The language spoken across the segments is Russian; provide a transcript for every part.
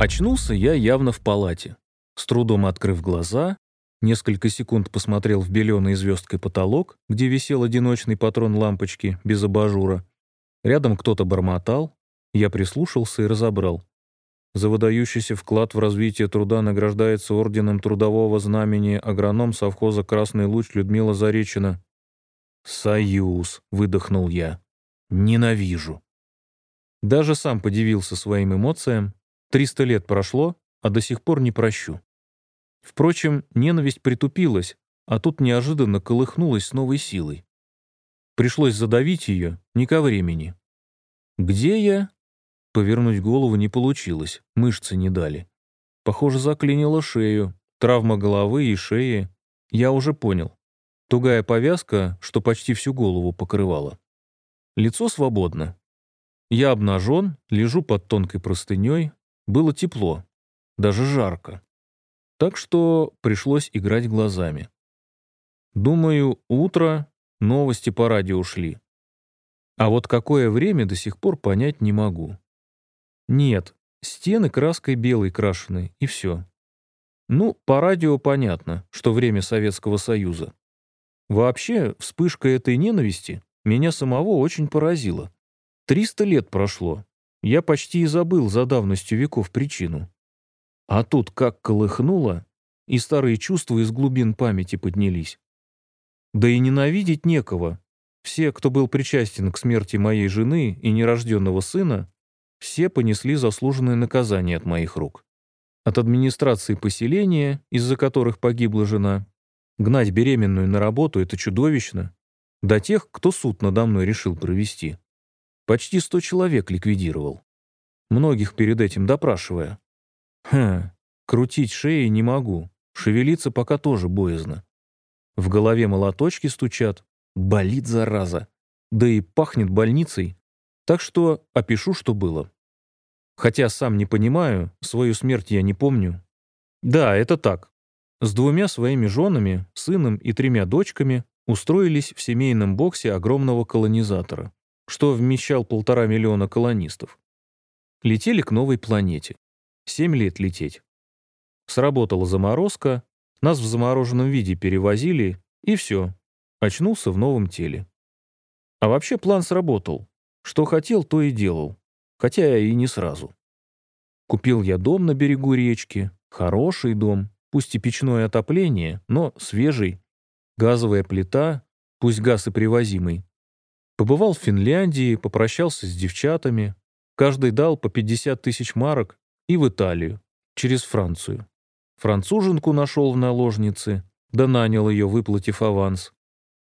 Очнулся я явно в палате. С трудом открыв глаза, несколько секунд посмотрел в беленый звездкой потолок, где висел одиночный патрон лампочки без абажура. Рядом кто-то бормотал. Я прислушался и разобрал. За выдающийся вклад в развитие труда награждается орденом Трудового Знамени агроном совхоза «Красный луч» Людмила Заречина. «Союз», — выдохнул я. «Ненавижу». Даже сам подивился своим эмоциям. Триста лет прошло, а до сих пор не прощу. Впрочем, ненависть притупилась, а тут неожиданно колыхнулась с новой силой. Пришлось задавить ее, не ко времени. «Где я?» Повернуть голову не получилось, мышцы не дали. Похоже, заклинило шею, травма головы и шеи. Я уже понял. Тугая повязка, что почти всю голову покрывала. Лицо свободно. Я обнажен, лежу под тонкой простыней. Было тепло, даже жарко. Так что пришлось играть глазами. Думаю, утро, новости по радио шли. А вот какое время до сих пор понять не могу. Нет, стены краской белой крашены, и все. Ну, по радио понятно, что время Советского Союза. Вообще, вспышка этой ненависти меня самого очень поразила. Триста лет прошло. Я почти и забыл за давностью веков причину. А тут как колыхнуло, и старые чувства из глубин памяти поднялись. Да и ненавидеть некого. Все, кто был причастен к смерти моей жены и нерожденного сына, все понесли заслуженное наказание от моих рук. От администрации поселения, из-за которых погибла жена, гнать беременную на работу — это чудовищно, до тех, кто суд надо мной решил провести. Почти сто человек ликвидировал. Многих перед этим допрашивая. Хм, крутить шеи не могу, шевелиться пока тоже боязно. В голове молоточки стучат, болит зараза, да и пахнет больницей, так что опишу, что было. Хотя сам не понимаю, свою смерть я не помню. Да, это так. С двумя своими женами, сыном и тремя дочками устроились в семейном боксе огромного колонизатора, что вмещал полтора миллиона колонистов. Летели к новой планете. Семь лет лететь. Сработала заморозка, нас в замороженном виде перевозили, и все. Очнулся в новом теле. А вообще план сработал. Что хотел, то и делал. Хотя и не сразу. Купил я дом на берегу речки. Хороший дом. Пусть и печное отопление, но свежий. Газовая плита, пусть газ и привозимый. Побывал в Финляндии, попрощался с девчатами. Каждый дал по 50 тысяч марок и в Италию, через Францию. Француженку нашел в наложнице, да нанял ее, выплатив аванс.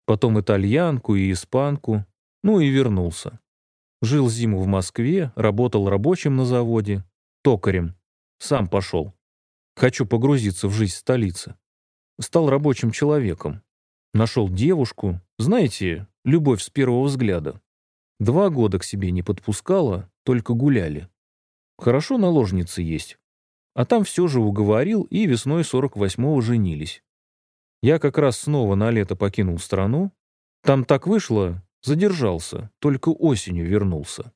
Потом итальянку и испанку, ну и вернулся. Жил зиму в Москве, работал рабочим на заводе, токарем. Сам пошел. Хочу погрузиться в жизнь столицы. Стал рабочим человеком. Нашел девушку, знаете, любовь с первого взгляда. Два года к себе не подпускала, только гуляли. Хорошо наложницы есть. А там все же уговорил, и весной 48-го женились. Я как раз снова на лето покинул страну. Там так вышло, задержался, только осенью вернулся.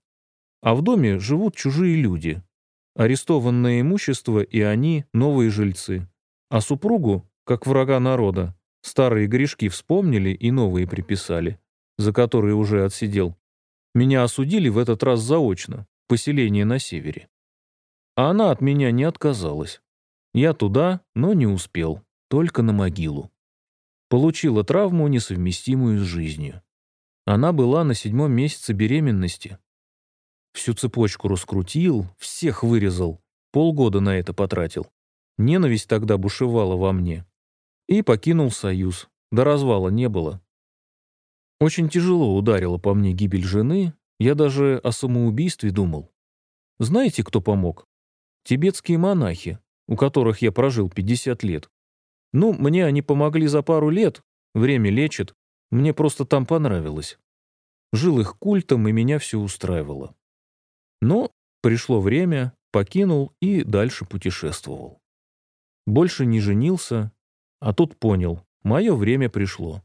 А в доме живут чужие люди. Арестованное имущество и они — новые жильцы. А супругу, как врага народа, старые грешки вспомнили и новые приписали, за которые уже отсидел. Меня осудили в этот раз заочно, поселение на севере. А она от меня не отказалась. Я туда, но не успел, только на могилу. Получила травму, несовместимую с жизнью. Она была на седьмом месяце беременности. Всю цепочку раскрутил, всех вырезал, полгода на это потратил. Ненависть тогда бушевала во мне. И покинул Союз, до развала не было. Очень тяжело ударила по мне гибель жены, я даже о самоубийстве думал. Знаете, кто помог? Тибетские монахи, у которых я прожил 50 лет. Ну, мне они помогли за пару лет, время лечит, мне просто там понравилось. Жил их культом, и меня все устраивало. Но пришло время, покинул и дальше путешествовал. Больше не женился, а тут понял, мое время пришло.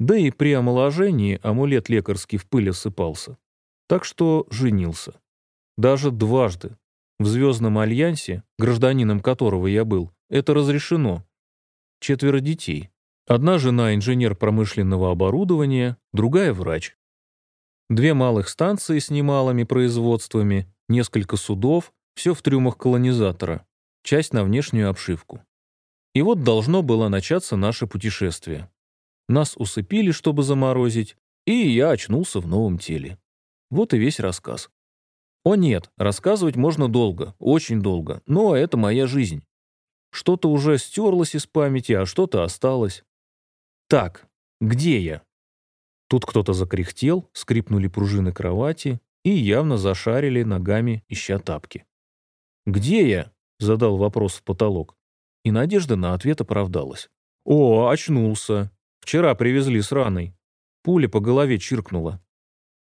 Да и при омоложении амулет лекарский в пыль осыпался. Так что женился. Даже дважды, в Звездном Альянсе, гражданином которого я был, это разрешено. Четверо детей. Одна жена инженер промышленного оборудования, другая врач. Две малых станции с немалыми производствами, несколько судов, все в трюмах колонизатора, часть на внешнюю обшивку. И вот должно было начаться наше путешествие. Нас усыпили, чтобы заморозить, и я очнулся в новом теле. Вот и весь рассказ. О нет, рассказывать можно долго, очень долго, но это моя жизнь. Что-то уже стерлось из памяти, а что-то осталось. Так, где я? Тут кто-то закряхтел, скрипнули пружины кровати и явно зашарили ногами, ища тапки. «Где я?» — задал вопрос в потолок. И надежда на ответ оправдалась. «О, очнулся. Вчера привезли с раной. Пуля по голове чиркнула.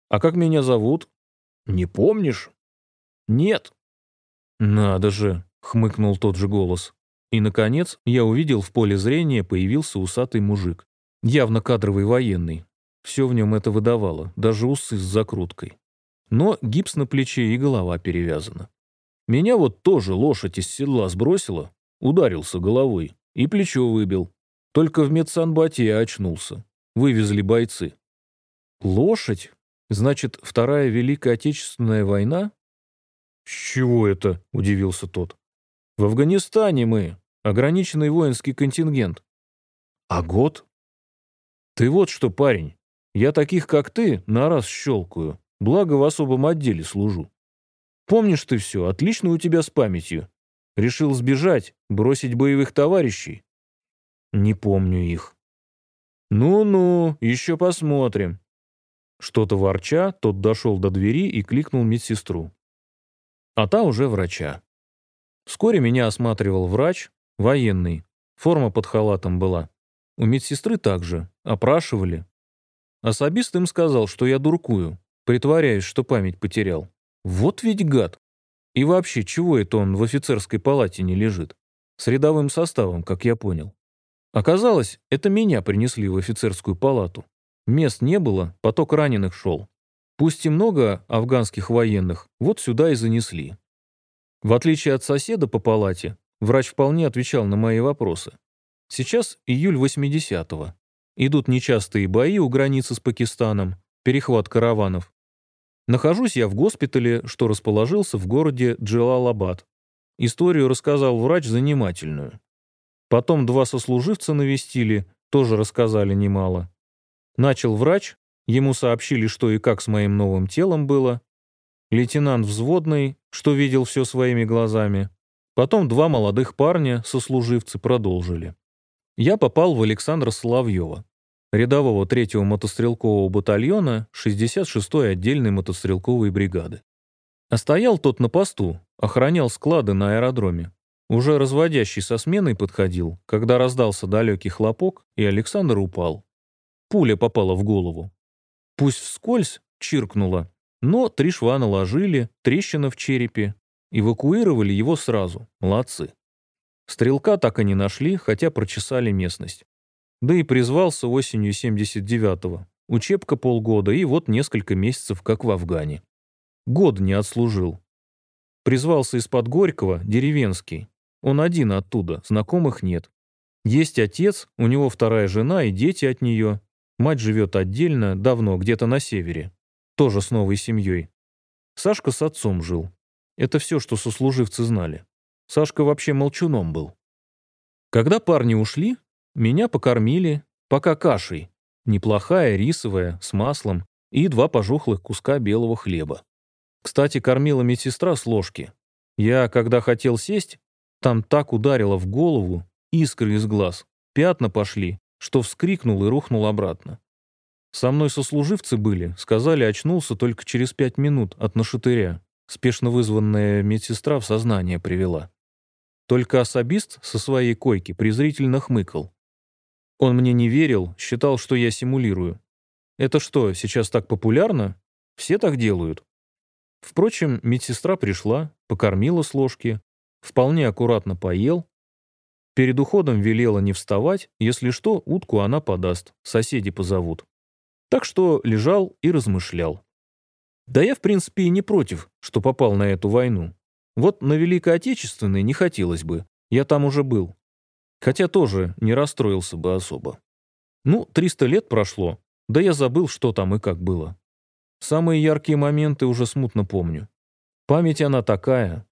А как меня зовут? Не помнишь? Нет. Надо же, хмыкнул тот же голос. И, наконец, я увидел в поле зрения появился усатый мужик. Явно кадровый военный. Все в нем это выдавало, даже усы с закруткой. Но гипс на плече и голова перевязана. Меня вот тоже лошадь из седла сбросила, ударился головой и плечо выбил. Только в медсанбате я очнулся. Вывезли бойцы. Лошадь? Значит, Вторая Великая Отечественная война? С чего это? Удивился тот. В Афганистане мы. Ограниченный воинский контингент. А год? Ты вот что, парень. Я таких, как ты, на раз щелкаю. Благо в особом отделе служу. Помнишь ты все, отлично у тебя с памятью. Решил сбежать, бросить боевых товарищей? Не помню их. Ну-ну, еще посмотрим. Что-то ворча, тот дошел до двери и кликнул медсестру. А та уже врача. Вскоре меня осматривал врач, военный. Форма под халатом была. У медсестры также. Опрашивали. Особист им сказал, что я дуркую, притворяюсь, что память потерял. Вот ведь гад. И вообще, чего это он в офицерской палате не лежит? С рядовым составом, как я понял. Оказалось, это меня принесли в офицерскую палату. Мест не было, поток раненых шел. Пусть и много афганских военных, вот сюда и занесли. В отличие от соседа по палате, врач вполне отвечал на мои вопросы. Сейчас июль 80-го. Идут нечастые бои у границы с Пакистаном, перехват караванов. Нахожусь я в госпитале, что расположился в городе Джалалабад. Историю рассказал врач занимательную. Потом два сослуживца навестили, тоже рассказали немало. Начал врач, ему сообщили, что и как с моим новым телом было. Лейтенант взводный, что видел все своими глазами. Потом два молодых парня, сослуживцы, продолжили. Я попал в Александра Соловьева рядового 3-го мотострелкового батальона 66-й отдельной мотострелковой бригады. А стоял тот на посту, охранял склады на аэродроме. Уже разводящий со сменой подходил, когда раздался далекий хлопок, и Александр упал. Пуля попала в голову. Пусть вскользь чиркнула, но три шва наложили, трещина в черепе. Эвакуировали его сразу, молодцы. Стрелка так и не нашли, хотя прочесали местность. Да и призвался осенью 79-го. Учебка полгода, и вот несколько месяцев, как в Афгане. Год не отслужил. Призвался из-под Горького, деревенский. Он один оттуда, знакомых нет. Есть отец, у него вторая жена и дети от нее. Мать живет отдельно, давно, где-то на севере. Тоже с новой семьей. Сашка с отцом жил. Это все, что сослуживцы знали. Сашка вообще молчуном был. Когда парни ушли, меня покормили, пока кашей. Неплохая, рисовая, с маслом и два пожухлых куска белого хлеба. Кстати, кормила медсестра с ложки. Я, когда хотел сесть, там так ударило в голову, искры из глаз, пятна пошли, что вскрикнул и рухнул обратно. Со мной сослуживцы были, сказали, очнулся только через пять минут от нашатыря. Спешно вызванная медсестра в сознание привела. Только особист со своей койки презрительно хмыкал. Он мне не верил, считал, что я симулирую. Это что, сейчас так популярно? Все так делают. Впрочем, медсестра пришла, покормила с ложки, вполне аккуратно поел. Перед уходом велела не вставать, если что, утку она подаст, соседи позовут. Так что лежал и размышлял. Да я, в принципе, и не против, что попал на эту войну. Вот на Великой Отечественной не хотелось бы, я там уже был. Хотя тоже не расстроился бы особо. Ну, 300 лет прошло, да я забыл, что там и как было. Самые яркие моменты уже смутно помню. Память она такая.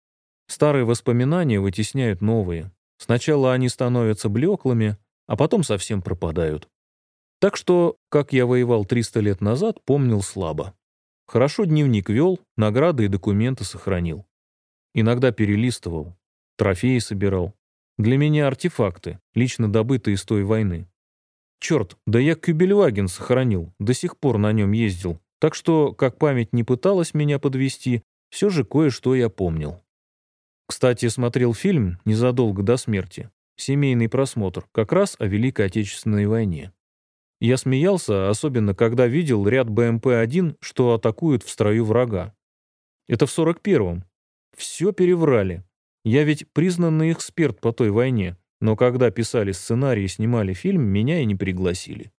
Старые воспоминания вытесняют новые. Сначала они становятся блеклыми, а потом совсем пропадают. Так что, как я воевал 300 лет назад, помнил слабо. Хорошо дневник вел, награды и документы сохранил. Иногда перелистывал, трофеи собирал. Для меня артефакты, лично добытые из той войны. Черт, да я Кюбельваген сохранил, до сих пор на нем ездил. Так что, как память не пыталась меня подвести, все же кое-что я помнил. Кстати, смотрел фильм незадолго до смерти. Семейный просмотр, как раз о Великой Отечественной войне. Я смеялся, особенно когда видел ряд БМП-1, что атакуют в строю врага. Это в 41-м. Все переврали. Я ведь признанный эксперт по той войне, но когда писали сценарий и снимали фильм, меня и не пригласили.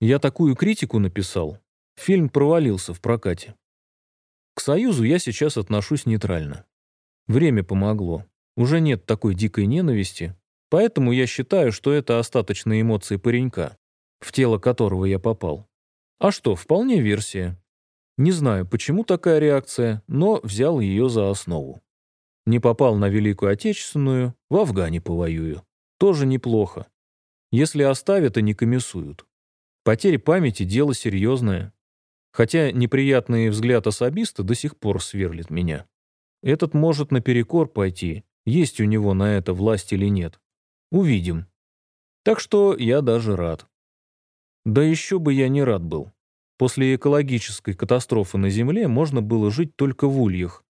Я такую критику написал. Фильм провалился в прокате. К Союзу я сейчас отношусь нейтрально. Время помогло. Уже нет такой дикой ненависти, поэтому я считаю, что это остаточные эмоции паренька в тело которого я попал. А что, вполне версия. Не знаю, почему такая реакция, но взял ее за основу. Не попал на Великую Отечественную, в Афгане повоюю. Тоже неплохо. Если оставят и не комиссуют. Потеря памяти – дело серьезное. Хотя неприятный взгляд особиста до сих пор сверлит меня. Этот может наперекор пойти, есть у него на это власть или нет. Увидим. Так что я даже рад. Да еще бы я не рад был. После экологической катастрофы на Земле можно было жить только в ульях.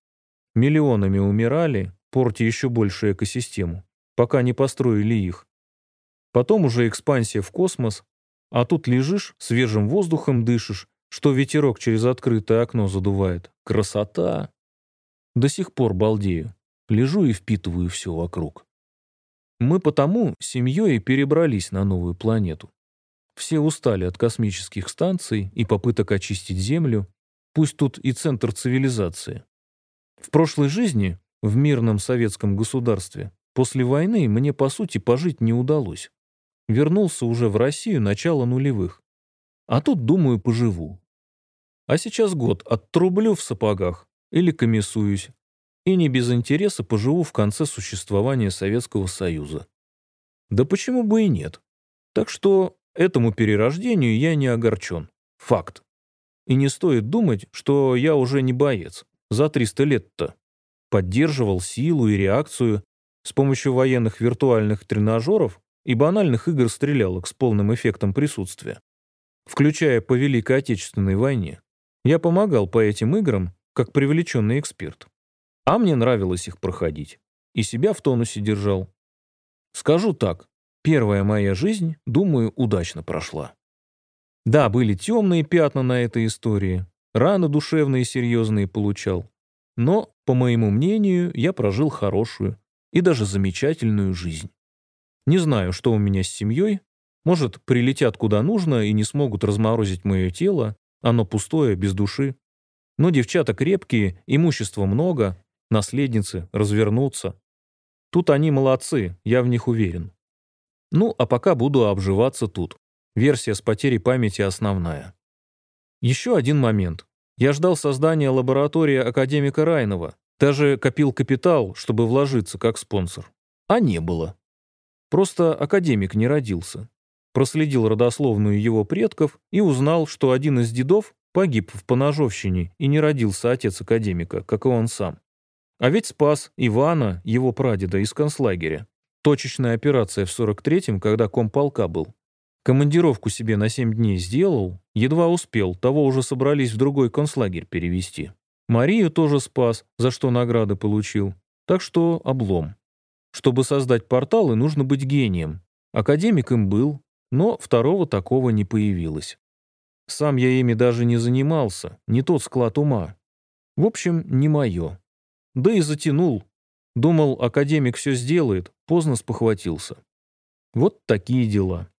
Миллионами умирали, портя еще больше экосистему, пока не построили их. Потом уже экспансия в космос, а тут лежишь, свежим воздухом дышишь, что ветерок через открытое окно задувает. Красота! До сих пор балдею. Лежу и впитываю все вокруг. Мы потому семьей перебрались на новую планету. Все устали от космических станций и попыток очистить Землю, пусть тут и центр цивилизации. В прошлой жизни, в мирном советском государстве, после войны мне, по сути, пожить не удалось. Вернулся уже в Россию начало нулевых. А тут, думаю, поживу. А сейчас год оттрублю в сапогах или комиссуюсь, и не без интереса поживу в конце существования Советского Союза. Да почему бы и нет? Так что Этому перерождению я не огорчен. Факт. И не стоит думать, что я уже не боец. За 300 лет-то. Поддерживал силу и реакцию с помощью военных виртуальных тренажеров и банальных игр-стрелялок с полным эффектом присутствия. Включая по Великой Отечественной войне. Я помогал по этим играм, как привлеченный эксперт. А мне нравилось их проходить. И себя в тонусе держал. Скажу так, Первая моя жизнь, думаю, удачно прошла. Да, были темные пятна на этой истории, раны душевные серьезные получал. Но, по моему мнению, я прожил хорошую и даже замечательную жизнь. Не знаю, что у меня с семьей. Может, прилетят куда нужно и не смогут разморозить мое тело, оно пустое, без души. Но девчата крепкие, имущества много, наследницы, развернутся. Тут они молодцы, я в них уверен. Ну, а пока буду обживаться тут. Версия с потерей памяти основная. Еще один момент. Я ждал создания лаборатории академика Райнова. Даже копил капитал, чтобы вложиться как спонсор. А не было. Просто академик не родился. Проследил родословную его предков и узнал, что один из дедов погиб в поножовщине и не родился отец академика, как и он сам. А ведь спас Ивана, его прадеда, из концлагеря. Точечная операция в 43-м, когда комполка был. Командировку себе на 7 дней сделал, едва успел, того уже собрались в другой концлагерь перевести. Марию тоже спас, за что награды получил. Так что облом. Чтобы создать порталы, нужно быть гением. Академик им был, но второго такого не появилось. Сам я ими даже не занимался, не тот склад ума. В общем, не мое. Да и затянул, Думал, академик все сделает, поздно спохватился. Вот такие дела.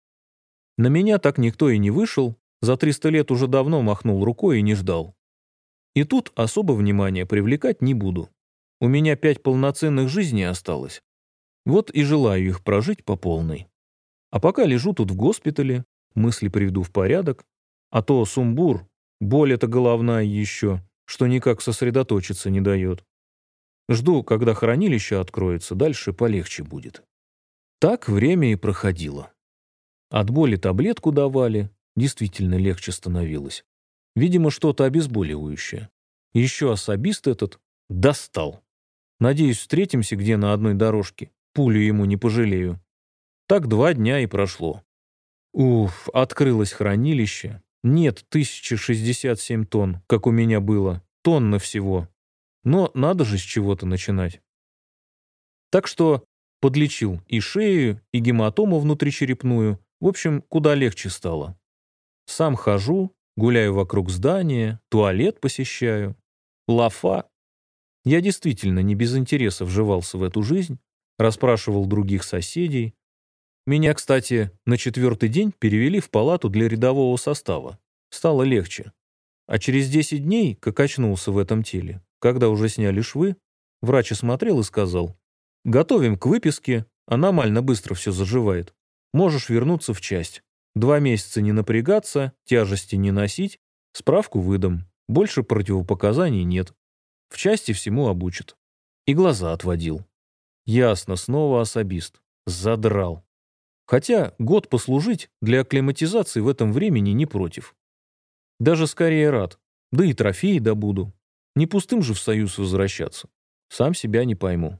На меня так никто и не вышел, за 300 лет уже давно махнул рукой и не ждал. И тут особо внимания привлекать не буду. у меня пять полноценных жизней осталось. Вот и желаю их прожить по полной. А пока лежу тут в госпитале, мысли приведу в порядок, а то сумбур, боль эта головная еще, что никак сосредоточиться не дает. Жду, когда хранилище откроется, дальше полегче будет. Так время и проходило. От боли таблетку давали, действительно легче становилось. Видимо, что-то обезболивающее. Еще особист этот достал. Надеюсь, встретимся где на одной дорожке. Пулю ему не пожалею. Так два дня и прошло. Уф, открылось хранилище. Нет, 1067 тонн, как у меня было. Тонна всего. Но надо же с чего-то начинать. Так что подлечил и шею, и гематому внутричерепную. В общем, куда легче стало. Сам хожу, гуляю вокруг здания, туалет посещаю. Лафа. Я действительно не без интереса вживался в эту жизнь, расспрашивал других соседей. Меня, кстати, на четвертый день перевели в палату для рядового состава. Стало легче. А через 10 дней, как очнулся в этом теле, когда уже сняли швы, врач осмотрел и сказал, «Готовим к выписке, аномально быстро все заживает. Можешь вернуться в часть. Два месяца не напрягаться, тяжести не носить, справку выдам. Больше противопоказаний нет. В части всему обучат». И глаза отводил. Ясно, снова особист. Задрал. Хотя год послужить для акклиматизации в этом времени не против. Даже скорее рад. Да и трофеи добуду. Не пустым же в Союз возвращаться. Сам себя не пойму.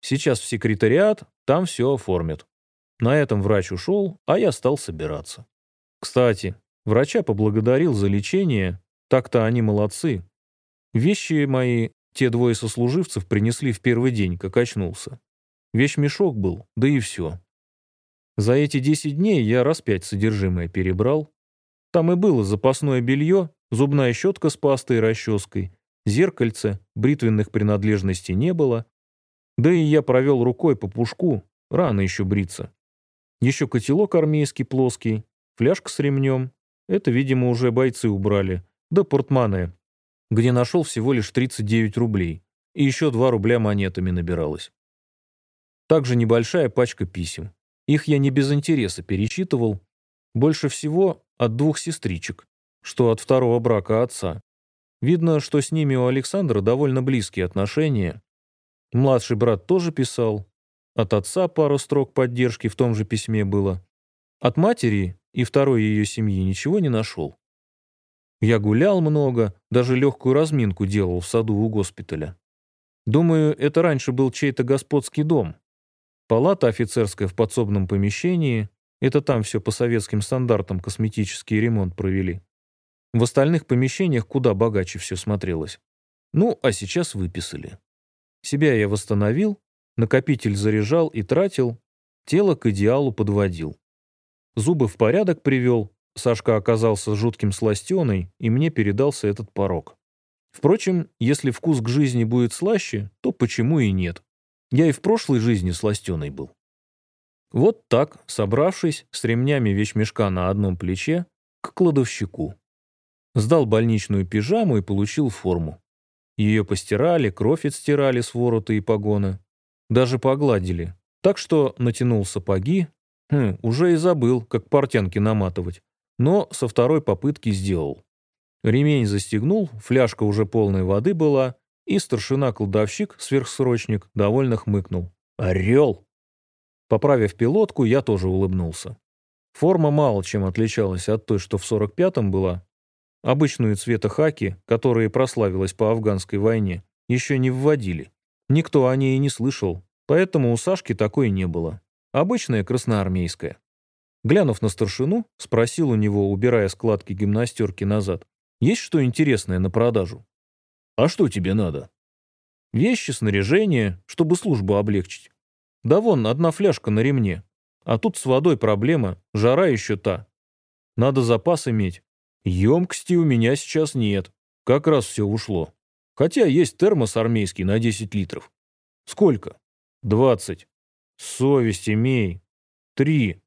Сейчас в секретариат, там все оформят. На этом врач ушел, а я стал собираться. Кстати, врача поблагодарил за лечение, так-то они молодцы. Вещи мои те двое сослуживцев принесли в первый день, как очнулся. Вещмешок был, да и все. За эти 10 дней я раз пять содержимое перебрал. Там и было запасное белье, зубная щетка с пастой и расческой, зеркальце, бритвенных принадлежностей не было. Да и я провел рукой по пушку, рано еще бриться. Еще котелок армейский плоский, фляжка с ремнем. Это, видимо, уже бойцы убрали. Да портмоне, где нашел всего лишь 39 рублей, и еще 2 рубля монетами набиралось. Также небольшая пачка писем. Их я не без интереса перечитывал. Больше всего от двух сестричек, что от второго брака отца. Видно, что с ними у Александра довольно близкие отношения. Младший брат тоже писал. От отца пару строк поддержки в том же письме было. От матери и второй ее семьи ничего не нашел. Я гулял много, даже легкую разминку делал в саду у госпиталя. Думаю, это раньше был чей-то господский дом. Палата офицерская в подсобном помещении. Это там все по советским стандартам косметический ремонт провели. В остальных помещениях куда богаче все смотрелось. Ну, а сейчас выписали. Себя я восстановил, накопитель заряжал и тратил, тело к идеалу подводил. Зубы в порядок привел, Сашка оказался жутким сластеной, и мне передался этот порог. Впрочем, если вкус к жизни будет слаще, то почему и нет? Я и в прошлой жизни сластеный был. Вот так, собравшись, с ремнями вещмешка на одном плече, к кладовщику. Сдал больничную пижаму и получил форму. Ее постирали, кровь отстирали с ворота и погоны. Даже погладили. Так что натянул сапоги. Хм, уже и забыл, как портянки наматывать но со второй попытки сделал. Ремень застегнул, фляжка уже полной воды была, и старшина-кладовщик, сверхсрочник, довольно хмыкнул. «Орел!» Поправив пилотку, я тоже улыбнулся. Форма мало чем отличалась от той, что в 45-м была. Обычную цвета хаки, которая прославилась по афганской войне, еще не вводили. Никто о ней и не слышал, поэтому у Сашки такой не было. Обычная красноармейская. Глянув на старшину, спросил у него, убирая складки гимнастерки назад. «Есть что интересное на продажу?» «А что тебе надо?» «Вещи, снаряжение, чтобы службу облегчить. Да вон, одна фляжка на ремне. А тут с водой проблема, жара еще та. Надо запас иметь. Емкости у меня сейчас нет. Как раз все ушло. Хотя есть термос армейский на 10 литров. Сколько? 20. Совесть имей. Три.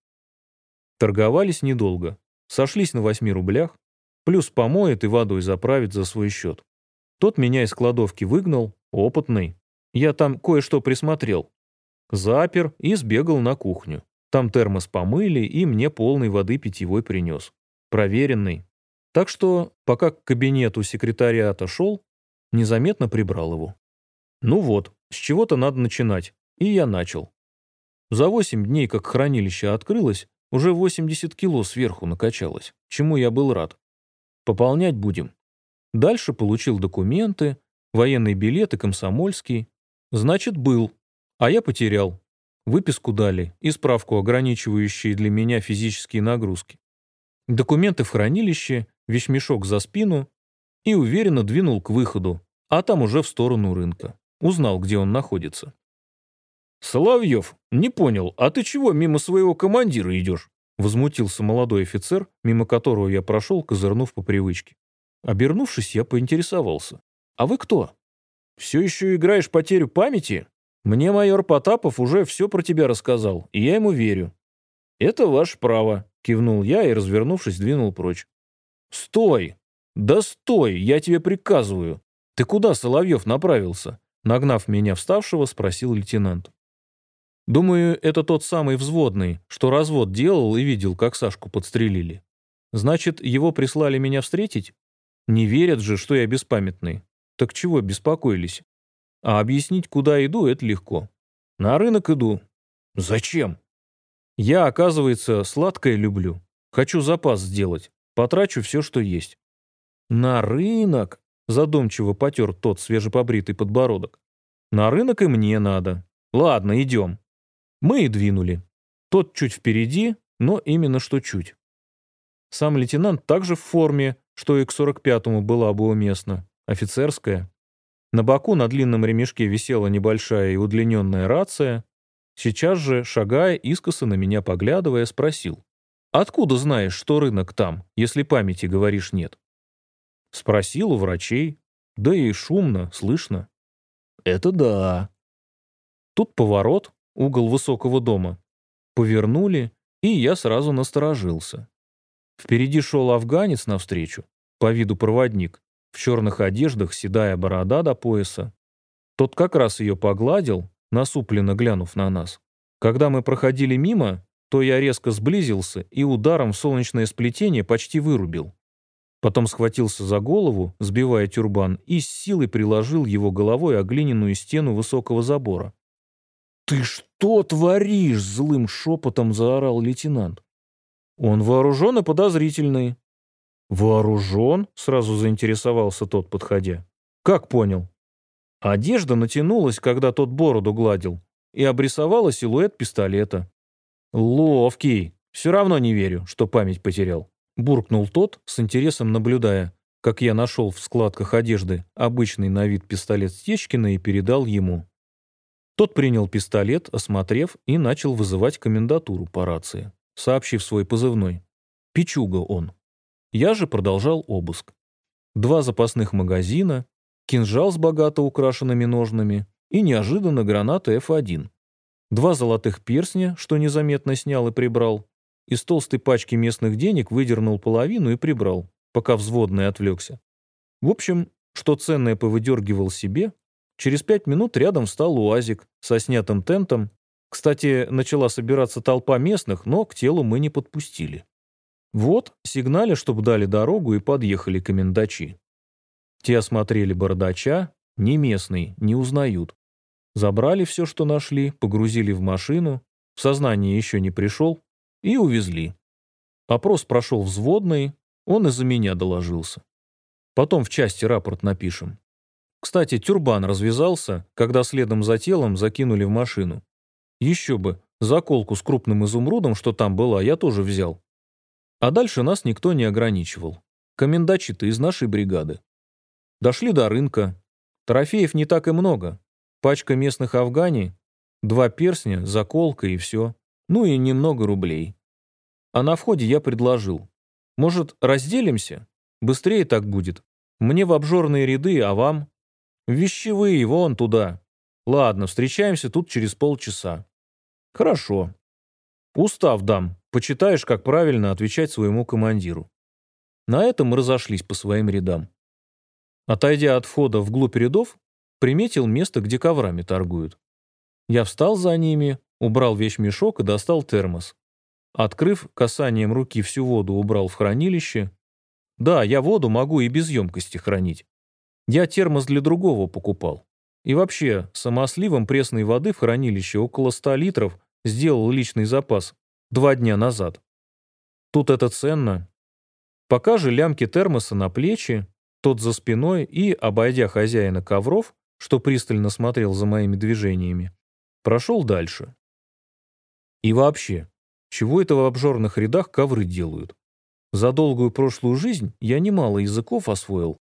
Торговались недолго. Сошлись на 8 рублях. Плюс помоет и водой заправит за свой счет. Тот меня из кладовки выгнал, Опытный. Я там кое-что присмотрел. Запер и сбегал на кухню. Там термос помыли и мне полной воды питьевой принес. Проверенный. Так что, пока к кабинету секретариата шел, незаметно прибрал его. Ну вот, с чего-то надо начинать. И я начал. За восемь дней, как хранилище открылось, уже 80 кило сверху накачалось, чему я был рад. Пополнять будем. Дальше получил документы, военный билет и комсомольский. Значит, был. А я потерял. Выписку дали и справку, ограничивающие для меня физические нагрузки. Документы в хранилище, вещмешок за спину и уверенно двинул к выходу, а там уже в сторону рынка. Узнал, где он находится. «Соловьев, не понял, а ты чего мимо своего командира идешь?» Возмутился молодой офицер, мимо которого я прошел, козырнув по привычке. Обернувшись, я поинтересовался. «А вы кто?» «Все еще играешь потерю памяти? Мне майор Потапов уже все про тебя рассказал, и я ему верю». «Это ваше право», — кивнул я и, развернувшись, двинул прочь. «Стой! Да стой! Я тебе приказываю! Ты куда, Соловьев, направился?» Нагнав меня вставшего, спросил лейтенант. Думаю, это тот самый взводный, что развод делал и видел, как Сашку подстрелили. Значит, его прислали меня встретить? Не верят же, что я беспамятный. Так чего беспокоились? А объяснить, куда иду, это легко. На рынок иду. Зачем? Я, оказывается, сладкое люблю. Хочу запас сделать. Потрачу все, что есть. На рынок? Задумчиво потер тот свежепобритый подбородок. На рынок и мне надо. Ладно, идем. Мы и двинули. Тот чуть впереди, но именно что чуть. Сам лейтенант также в форме, что и к 45-му была бы уместна, офицерская. На боку на длинном ремешке висела небольшая и удлиненная рация. Сейчас же, шагая, искоса на меня поглядывая, спросил. «Откуда знаешь, что рынок там, если памяти, говоришь, нет?» Спросил у врачей. Да и шумно, слышно. «Это да». Тут поворот, угол высокого дома. Повернули, и я сразу насторожился. Впереди шел афганец навстречу, по виду проводник, в черных одеждах, седая борода до пояса. Тот как раз ее погладил, насупленно глянув на нас. Когда мы проходили мимо, то я резко сблизился и ударом в солнечное сплетение почти вырубил. Потом схватился за голову, сбивая тюрбан, и с силой приложил его головой о глиняную стену высокого забора. «Ты что творишь?» — злым шепотом заорал лейтенант. «Он вооружен и подозрительный». «Вооружен?» — сразу заинтересовался тот, подходя. «Как понял?» Одежда натянулась, когда тот бороду гладил, и обрисовала силуэт пистолета. «Ловкий. Все равно не верю, что память потерял», — буркнул тот, с интересом наблюдая, как я нашел в складках одежды обычный на вид пистолет Стечкина и передал ему. Тот принял пистолет, осмотрев, и начал вызывать комендатуру по рации, сообщив свой позывной. «Пичуга он». Я же продолжал обыск. Два запасных магазина, кинжал с богато украшенными ножнами и неожиданно граната F1. Два золотых перстня, что незаметно снял и прибрал. Из толстой пачки местных денег выдернул половину и прибрал, пока взводный отвлекся. В общем, что ценное повыдергивал себе, Через пять минут рядом встал УАЗик со снятым тентом. Кстати, начала собираться толпа местных, но к телу мы не подпустили. Вот, сигнали, чтобы дали дорогу и подъехали комендачи. Те осмотрели бородача, не местный, не узнают. Забрали все, что нашли, погрузили в машину, в сознание еще не пришел, и увезли. Опрос прошел взводный, он из-за меня доложился. Потом в части рапорт напишем. Кстати, тюрбан развязался, когда следом за телом закинули в машину. Еще бы, заколку с крупным изумрудом, что там была, я тоже взял. А дальше нас никто не ограничивал. Комендачи-то из нашей бригады. Дошли до рынка. Трофеев не так и много. Пачка местных афгани, два перстня, заколка и все. Ну и немного рублей. А на входе я предложил. Может, разделимся? Быстрее так будет. Мне в обжорные ряды, а вам? Вещевые, вон туда. Ладно, встречаемся тут через полчаса. Хорошо. Устав дам. Почитаешь, как правильно отвечать своему командиру. На этом мы разошлись по своим рядам. Отойдя от входа вглубь рядов, приметил место, где коврами торгуют. Я встал за ними, убрал вещмешок и достал термос. Открыв касанием руки всю воду, убрал в хранилище. Да, я воду могу и без емкости хранить. Я термос для другого покупал. И вообще, самосливом пресной воды в хранилище около 100 литров сделал личный запас два дня назад. Тут это ценно. Пока же лямки термоса на плечи, тот за спиной и, обойдя хозяина ковров, что пристально смотрел за моими движениями, прошел дальше. И вообще, чего это в обжорных рядах ковры делают? За долгую прошлую жизнь я немало языков освоил.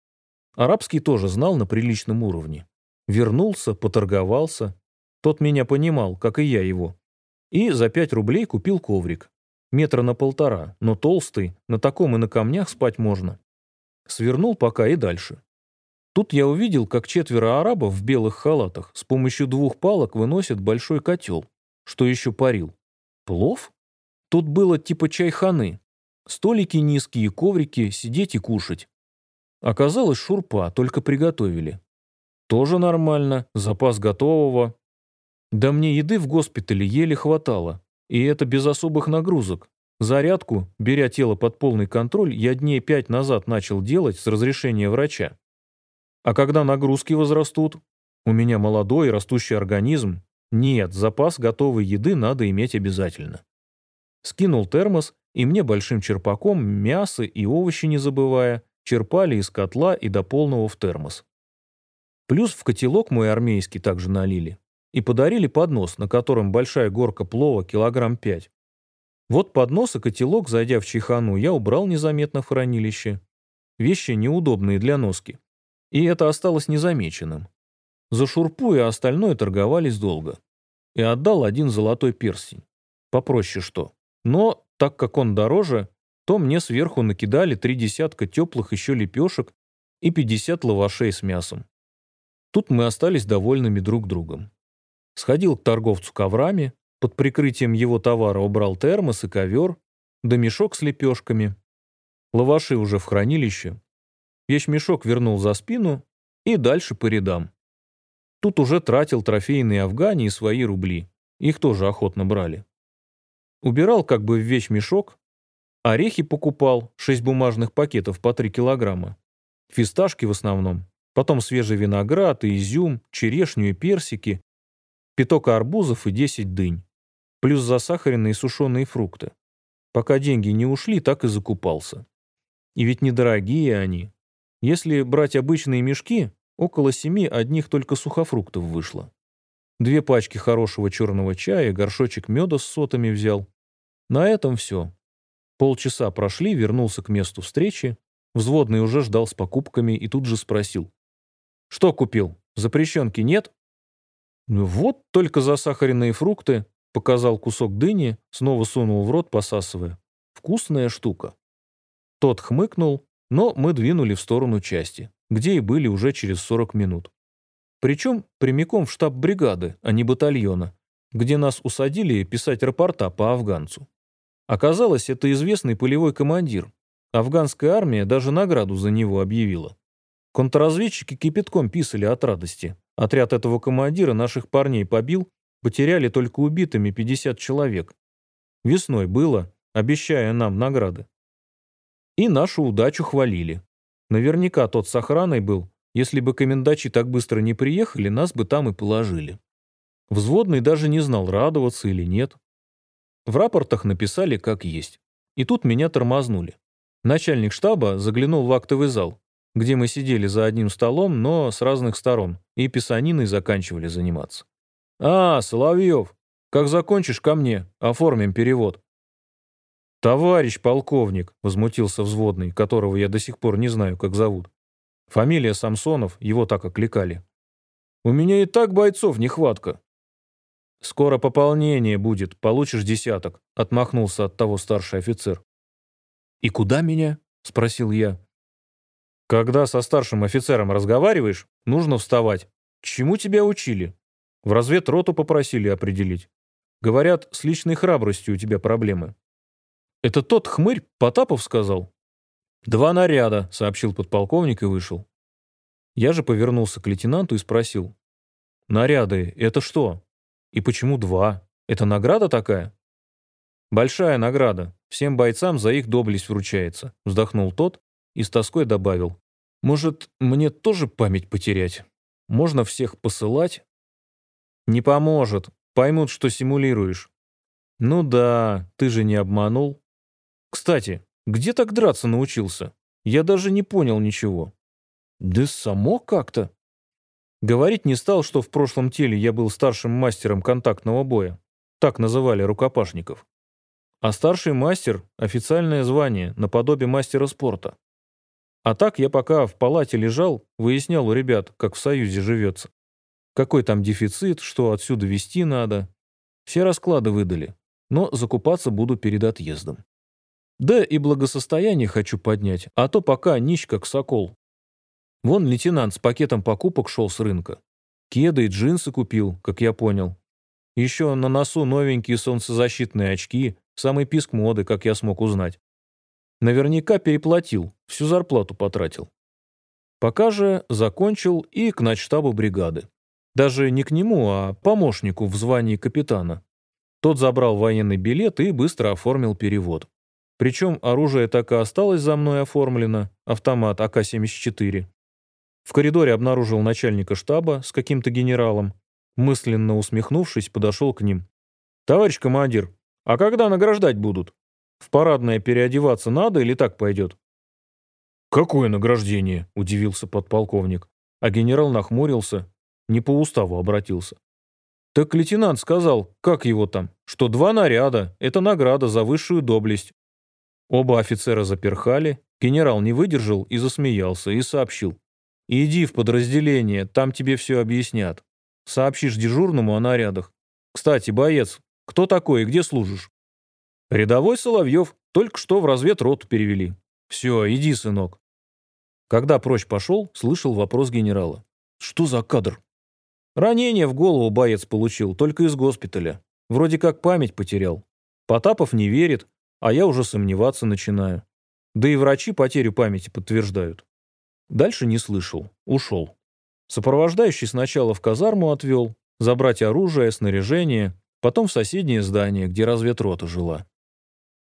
Арабский тоже знал на приличном уровне. Вернулся, поторговался. Тот меня понимал, как и я его. И за пять рублей купил коврик. Метра на полтора, но толстый, на таком и на камнях спать можно. Свернул пока и дальше. Тут я увидел, как четверо арабов в белых халатах с помощью двух палок выносят большой котел, что еще парил. Плов? Тут было типа чайханы. Столики низкие, коврики, сидеть и кушать. Оказалось, шурпа, только приготовили. Тоже нормально, запас готового. Да мне еды в госпитале еле хватало. И это без особых нагрузок. Зарядку, беря тело под полный контроль, я дней пять назад начал делать с разрешения врача. А когда нагрузки возрастут? У меня молодой растущий организм. Нет, запас готовой еды надо иметь обязательно. Скинул термос, и мне большим черпаком мясо и овощи не забывая, черпали из котла и до полного в термос. Плюс в котелок мой армейский также налили. И подарили поднос, на котором большая горка плова килограмм пять. Вот поднос и котелок, зайдя в чайхану, я убрал незаметно в хранилище. Вещи неудобные для носки. И это осталось незамеченным. За шурпу и остальное торговались долго. И отдал один золотой перстень. Попроще что. Но, так как он дороже, то мне сверху накидали три десятка теплых еще лепешек и 50 лавашей с мясом. Тут мы остались довольными друг другом. Сходил к торговцу коврами, под прикрытием его товара убрал термос и ковер, да мешок с лепешками. Лаваши уже в хранилище. Вещмешок вернул за спину и дальше по рядам. Тут уже тратил трофейные афгане и свои рубли. Их тоже охотно брали. Убирал как бы в вещмешок. Орехи покупал, 6 бумажных пакетов по 3 килограмма. Фисташки в основном. Потом свежий виноград и изюм, черешню и персики. Пяток арбузов и 10 дынь. Плюс засахаренные сушеные фрукты. Пока деньги не ушли, так и закупался. И ведь недорогие они. Если брать обычные мешки, около семи одних только сухофруктов вышло. Две пачки хорошего черного чая, горшочек меда с сотами взял. На этом все. Полчаса прошли, вернулся к месту встречи. Взводный уже ждал с покупками и тут же спросил. «Что купил? Запрещенки нет?» «Ну вот только засахаренные фрукты», показал кусок дыни, снова сунул в рот, посасывая. «Вкусная штука». Тот хмыкнул, но мы двинули в сторону части, где и были уже через 40 минут. Причем прямиком в штаб бригады, а не батальона, где нас усадили писать рапорта по афганцу. Оказалось, это известный полевой командир. Афганская армия даже награду за него объявила. Контрразведчики кипятком писали от радости. Отряд этого командира наших парней побил, потеряли только убитыми 50 человек. Весной было, обещая нам награды. И нашу удачу хвалили. Наверняка тот с охраной был. Если бы комендачи так быстро не приехали, нас бы там и положили. Взводный даже не знал, радоваться или нет. В рапортах написали как есть. И тут меня тормознули. Начальник штаба заглянул в актовый зал, где мы сидели за одним столом, но с разных сторон, и писаниной заканчивали заниматься. «А, Соловьев, как закончишь ко мне, оформим перевод». «Товарищ полковник», — возмутился взводный, которого я до сих пор не знаю, как зовут. Фамилия Самсонов, его так окликали. «У меня и так бойцов нехватка. «Скоро пополнение будет, получишь десяток», — отмахнулся от того старший офицер. «И куда меня?» — спросил я. «Когда со старшим офицером разговариваешь, нужно вставать. Чему тебя учили? В разведроту попросили определить. Говорят, с личной храбростью у тебя проблемы». «Это тот хмырь Потапов сказал?» «Два наряда», — сообщил подполковник и вышел. Я же повернулся к лейтенанту и спросил. «Наряды — это что? И почему два? Это награда такая?» «Большая награда. Всем бойцам за их доблесть вручается», — вздохнул тот и с тоской добавил. «Может, мне тоже память потерять? Можно всех посылать?» «Не поможет. Поймут, что симулируешь». «Ну да, ты же не обманул». «Кстати, где так драться научился? Я даже не понял ничего». «Да само как-то». Говорить не стал, что в прошлом теле я был старшим мастером контактного боя. Так называли рукопашников. А старший мастер — официальное звание, наподобие мастера спорта. А так я пока в палате лежал, выяснял у ребят, как в Союзе живется. Какой там дефицит, что отсюда вести надо. Все расклады выдали, но закупаться буду перед отъездом. Да и благосостояние хочу поднять, а то пока нищ как сокол. Вон лейтенант с пакетом покупок шел с рынка. Кеды и джинсы купил, как я понял. Еще на носу новенькие солнцезащитные очки, Самый писк моды, как я смог узнать. Наверняка переплатил, всю зарплату потратил. Пока же закончил и к начштабу бригады. Даже не к нему, а помощнику в звании капитана. Тот забрал военный билет и быстро оформил перевод. Причем оружие так и осталось за мной оформлено, автомат АК-74. В коридоре обнаружил начальника штаба с каким-то генералом. Мысленно усмехнувшись, подошел к ним. «Товарищ командир, а когда награждать будут? В парадное переодеваться надо или так пойдет? Какое награждение? Удивился подполковник. А генерал нахмурился, не по уставу обратился. Так лейтенант сказал, как его там, что два наряда — это награда за высшую доблесть. Оба офицера заперхали, генерал не выдержал и засмеялся, и сообщил. «Иди в подразделение, там тебе все объяснят. Сообщишь дежурному о нарядах. Кстати, боец, кто такой и где служишь? Рядовой Соловьев, только что в разведроту перевели. Все, иди, сынок. Когда прочь пошел, слышал вопрос генерала. Что за кадр? Ранение в голову боец получил, только из госпиталя. Вроде как память потерял. Потапов не верит, а я уже сомневаться начинаю. Да и врачи потерю памяти подтверждают. Дальше не слышал, ушел. Сопровождающий сначала в казарму отвел, забрать оружие, снаряжение, потом в соседнее здание, где разведрота жила.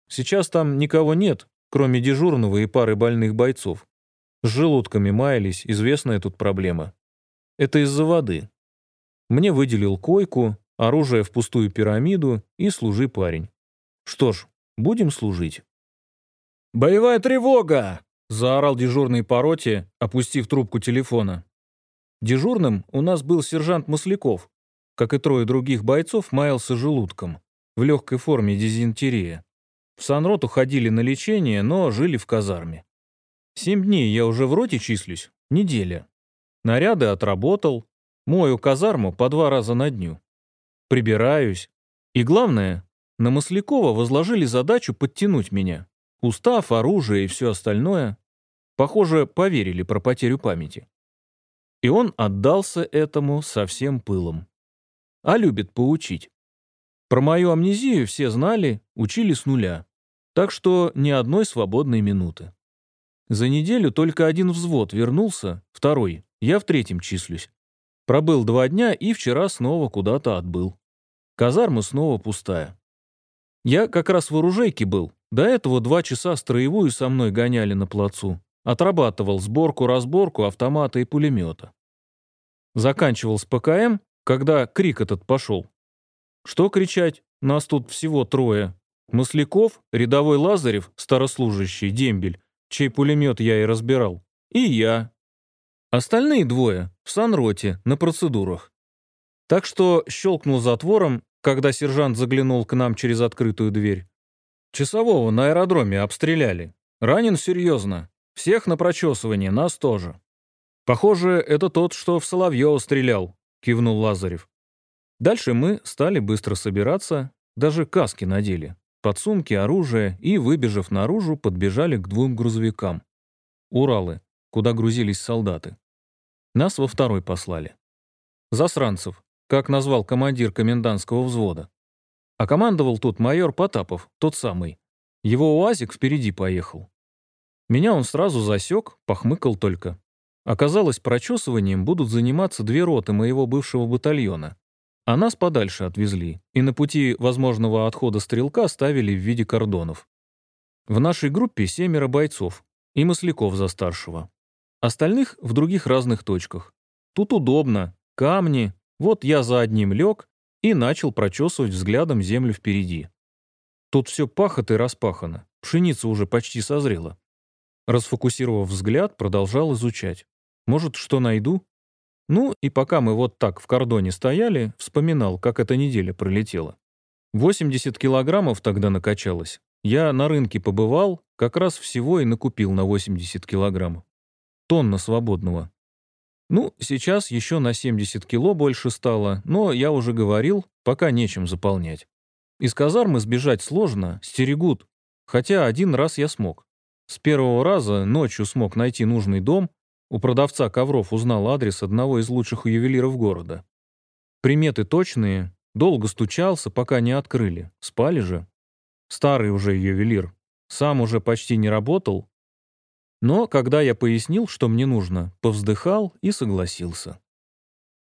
Сейчас там никого нет, кроме дежурного и пары больных бойцов. С желудками маялись, известная тут проблема. Это из-за воды. Мне выделил койку, оружие в пустую пирамиду и служи парень. Что ж, будем служить. «Боевая тревога!» — заорал дежурный по роте, опустив трубку телефона. Дежурным у нас был сержант Масляков, как и трое других бойцов, маялся желудком, в легкой форме дизентерия. В санроту ходили на лечение, но жили в казарме. Семь дней я уже в роте числюсь, неделя. Наряды отработал, мою казарму по два раза на дню. Прибираюсь. И главное, на Маслякова возложили задачу подтянуть меня. Устав, оружие и все остальное. Похоже, поверили про потерю памяти. И он отдался этому со всем пылом а любит поучить. Про мою амнезию все знали, учили с нуля. Так что ни одной свободной минуты. За неделю только один взвод вернулся, второй, я в третьем числюсь. Пробыл два дня и вчера снова куда-то отбыл. Казарма снова пустая. Я как раз в оружейке был. До этого два часа строевую со мной гоняли на плацу. Отрабатывал сборку-разборку автомата и пулемета. Заканчивал с ПКМ когда крик этот пошел. Что кричать? Нас тут всего трое. Масляков, рядовой Лазарев, старослужащий, дембель, чей пулемет я и разбирал, и я. Остальные двое в санроте, на процедурах. Так что щелкнул затвором, когда сержант заглянул к нам через открытую дверь. Часового на аэродроме обстреляли. Ранен серьезно. Всех на прочесывание, нас тоже. Похоже, это тот, что в Соловьева стрелял, кивнул Лазарев. Дальше мы стали быстро собираться, даже каски надели, подсумки, оружие и, выбежав наружу, подбежали к двум грузовикам. Уралы, куда грузились солдаты. Нас во второй послали. Засранцев, как назвал командир комендантского взвода. А командовал тут майор Потапов, тот самый. Его УАЗик впереди поехал. Меня он сразу засек, похмыкал только. Оказалось, прочесыванием будут заниматься две роты моего бывшего батальона. А нас подальше отвезли, и на пути возможного отхода стрелка ставили в виде кордонов. В нашей группе семеро бойцов и масляков за старшего. Остальных в других разных точках. Тут удобно, камни, вот я за одним лег и начал прочесывать взглядом землю впереди. Тут все пахото и распахано, пшеница уже почти созрела. Расфокусировав взгляд, продолжал изучать. Может, что найду? Ну, и пока мы вот так в кордоне стояли, вспоминал, как эта неделя пролетела. 80 килограммов тогда накачалось. Я на рынке побывал, как раз всего и накупил на 80 килограммов. Тонна свободного. Ну, сейчас еще на 70 кило больше стало, но я уже говорил, пока нечем заполнять. Из казармы сбежать сложно, стерегут. Хотя один раз я смог. С первого раза ночью смог найти нужный дом, у продавца ковров узнал адрес одного из лучших ювелиров города. Приметы точные, долго стучался, пока не открыли. Спали же. Старый уже ювелир. Сам уже почти не работал. Но когда я пояснил, что мне нужно, повздыхал и согласился.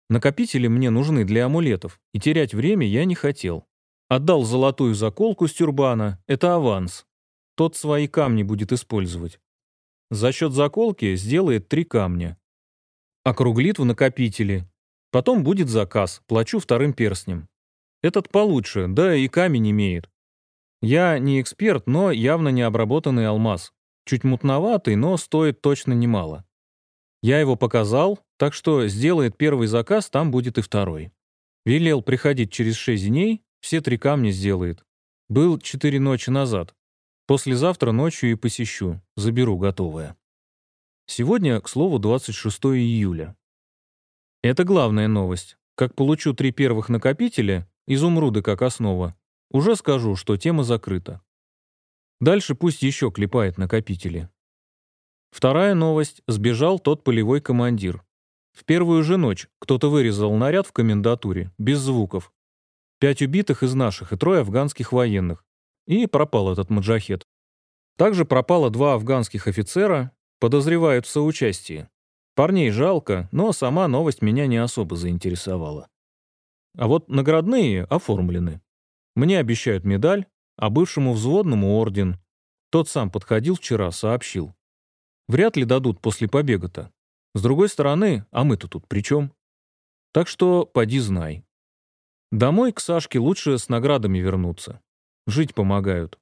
Накопители мне нужны для амулетов, и терять время я не хотел. Отдал золотую заколку с тюрбана, это аванс. Тот свои камни будет использовать. За счет заколки сделает три камня. Округлит в накопители. Потом будет заказ, плачу вторым перстнем. Этот получше, да и камень имеет. Я не эксперт, но явно не обработанный алмаз. Чуть мутноватый, но стоит точно немало. Я его показал, так что сделает первый заказ, там будет и второй. Велел приходить через шесть дней, все три камня сделает. Был четыре ночи назад. Послезавтра ночью и посещу, заберу готовое. Сегодня, к слову, 26 июля. Это главная новость. Как получу три первых накопителя, изумруды как основа, уже скажу, что тема закрыта. Дальше пусть еще клепает накопители. Вторая новость. Сбежал тот полевой командир. В первую же ночь кто-то вырезал наряд в комендатуре, без звуков. Пять убитых из наших и трое афганских военных. И пропал этот маджахет. Также пропало два афганских офицера, подозревают в соучастии. Парней жалко, но сама новость меня не особо заинтересовала. А вот наградные оформлены. Мне обещают медаль, а бывшему взводному орден. Тот сам подходил вчера, сообщил. Вряд ли дадут после побега-то. С другой стороны, а мы-то тут при чем? Так что поди знай. Домой к Сашке лучше с наградами вернуться. Жить помогают.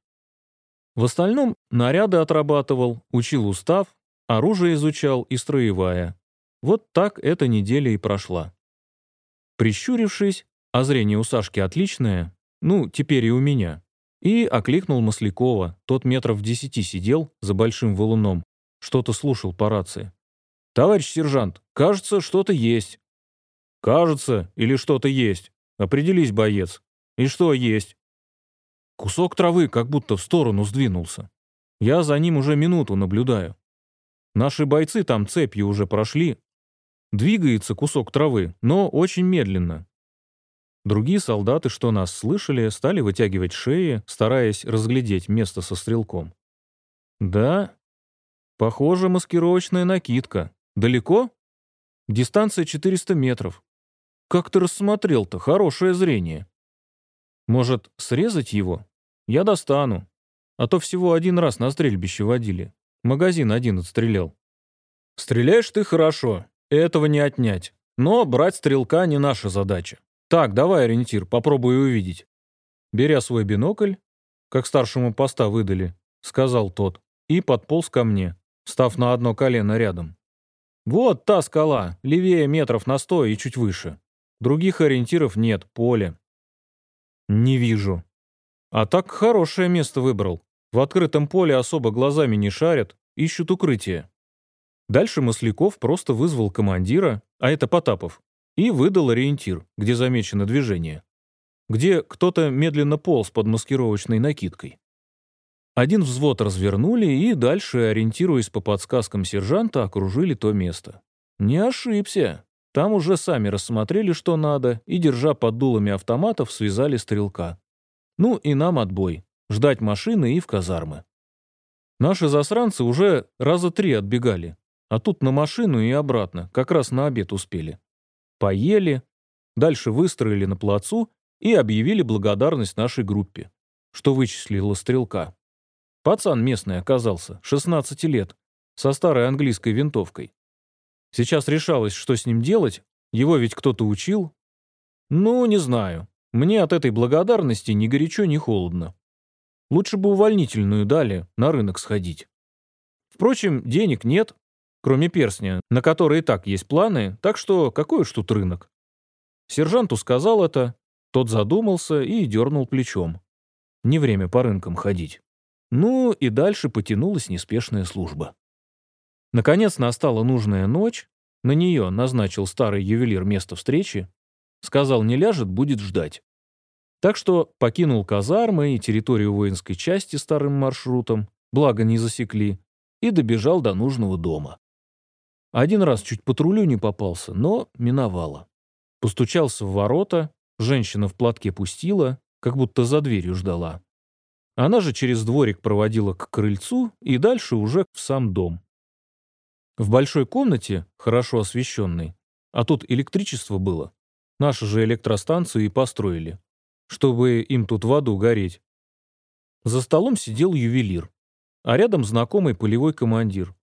В остальном наряды отрабатывал, учил устав, оружие изучал и строевая. Вот так эта неделя и прошла. Прищурившись, а зрение у Сашки отличное, ну, теперь и у меня, и окликнул Маслякова, тот метров в десяти сидел за большим валуном, что-то слушал по рации. «Товарищ сержант, кажется, что-то есть». «Кажется или что-то есть? Определись, боец. И что есть?» Кусок травы как будто в сторону сдвинулся. Я за ним уже минуту наблюдаю. Наши бойцы там цепью уже прошли. Двигается кусок травы, но очень медленно. Другие солдаты, что нас слышали, стали вытягивать шеи, стараясь разглядеть место со стрелком. Да, похоже, маскировочная накидка. Далеко? Дистанция 400 метров. Как ты рассмотрел-то? Хорошее зрение. Может, срезать его? Я достану. А то всего один раз на стрельбище водили. Магазин один отстрелял. Стреляешь ты хорошо, этого не отнять. Но брать стрелка не наша задача. Так, давай ориентир, попробуй увидеть. Беря свой бинокль, как старшему поста выдали, сказал тот, и подполз ко мне, став на одно колено рядом. Вот та скала, левее метров на сто и чуть выше. Других ориентиров нет, поле. Не вижу. А так хорошее место выбрал. В открытом поле особо глазами не шарят, ищут укрытие. Дальше Масляков просто вызвал командира, а это Потапов, и выдал ориентир, где замечено движение. Где кто-то медленно полз под маскировочной накидкой. Один взвод развернули и дальше, ориентируясь по подсказкам сержанта, окружили то место. Не ошибся. Там уже сами рассмотрели, что надо, и, держа под дулами автоматов, связали стрелка. Ну и нам отбой. Ждать машины и в казармы. Наши засранцы уже раза три отбегали. а тут на машину и обратно, как раз на обед успели. Поели, дальше выстроили на плацу и объявили благодарность нашей группе, что вычислила стрелка. Пацан местный оказался, 16 лет, со старой английской винтовкой. Сейчас решалось, что с ним делать, его ведь кто-то учил. Ну, не знаю, мне от этой благодарности ни горячо, ни холодно. Лучше бы увольнительную дали, на рынок сходить. Впрочем, денег нет, кроме перстня, на который и так есть планы, так что какой уж тут рынок. Сержанту сказал это, тот задумался и дернул плечом. Не время по рынкам ходить. Ну и дальше потянулась неспешная служба. Наконец настала нужная ночь, на нее назначил старый ювелир место встречи, сказал, не ляжет, будет ждать. Так что покинул казармы и территорию воинской части старым маршрутом, благо не засекли, и добежал до нужного дома. Один раз чуть патрулю не попался, но миновало. Постучался в ворота, женщина в платке пустила, как будто за дверью ждала. Она же через дворик проводила к крыльцу и дальше уже в сам дом. В большой комнате, хорошо освещенной, а тут электричество было, наши же электростанцию и построили, чтобы им тут в аду гореть. За столом сидел ювелир, а рядом знакомый полевой командир.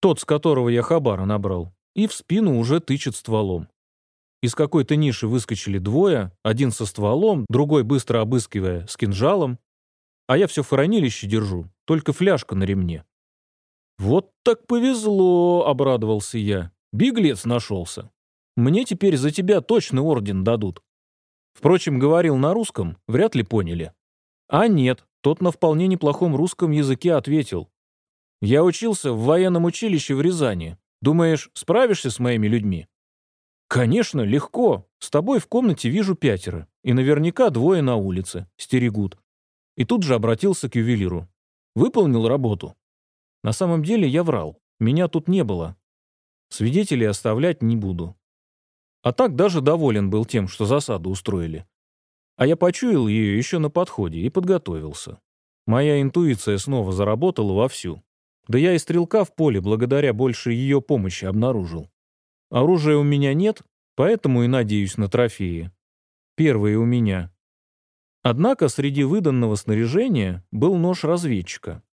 Тот, с которого я хабара набрал, и в спину уже тычет стволом. Из какой-то ниши выскочили двое, один со стволом, другой быстро обыскивая, с кинжалом, а я все в хранилище держу, только фляжка на ремне. «Вот так повезло!» — обрадовался я. «Беглец нашелся. Мне теперь за тебя точно орден дадут». Впрочем, говорил на русском, вряд ли поняли. А нет, тот на вполне неплохом русском языке ответил. «Я учился в военном училище в Рязани. Думаешь, справишься с моими людьми?» «Конечно, легко. С тобой в комнате вижу пятеро. И наверняка двое на улице. Стерегут». И тут же обратился к ювелиру. «Выполнил работу». На самом деле я врал. Меня тут не было. Свидетелей оставлять не буду. А так даже доволен был тем, что засаду устроили. А я почуял ее еще на подходе и подготовился. Моя интуиция снова заработала вовсю. Да я и стрелка в поле благодаря больше ее помощи обнаружил. Оружия у меня нет, поэтому и надеюсь на трофеи. Первые у меня. Однако среди выданного снаряжения был нож разведчика.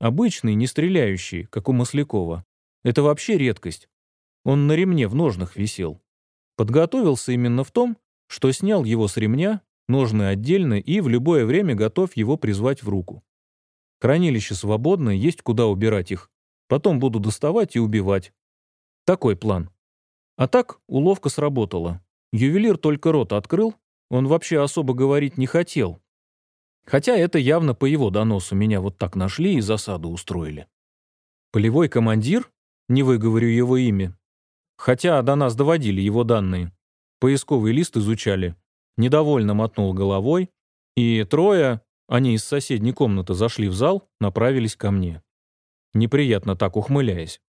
Обычный, не стреляющий, как у Маслякова. Это вообще редкость. Он на ремне в ножнах висел. Подготовился именно в том, что снял его с ремня, ножны отдельно и в любое время готов его призвать в руку. Хранилище свободное, есть куда убирать их. Потом буду доставать и убивать. Такой план. А так уловка сработала. Ювелир только рот открыл, он вообще особо говорить не хотел, Хотя это явно по его доносу меня вот так нашли и засаду устроили. Полевой командир? Не выговорю его имя. Хотя до нас доводили его данные. Поисковый лист изучали. Недовольно мотнул головой. И трое, они из соседней комнаты зашли в зал, направились ко мне. Неприятно так ухмыляясь.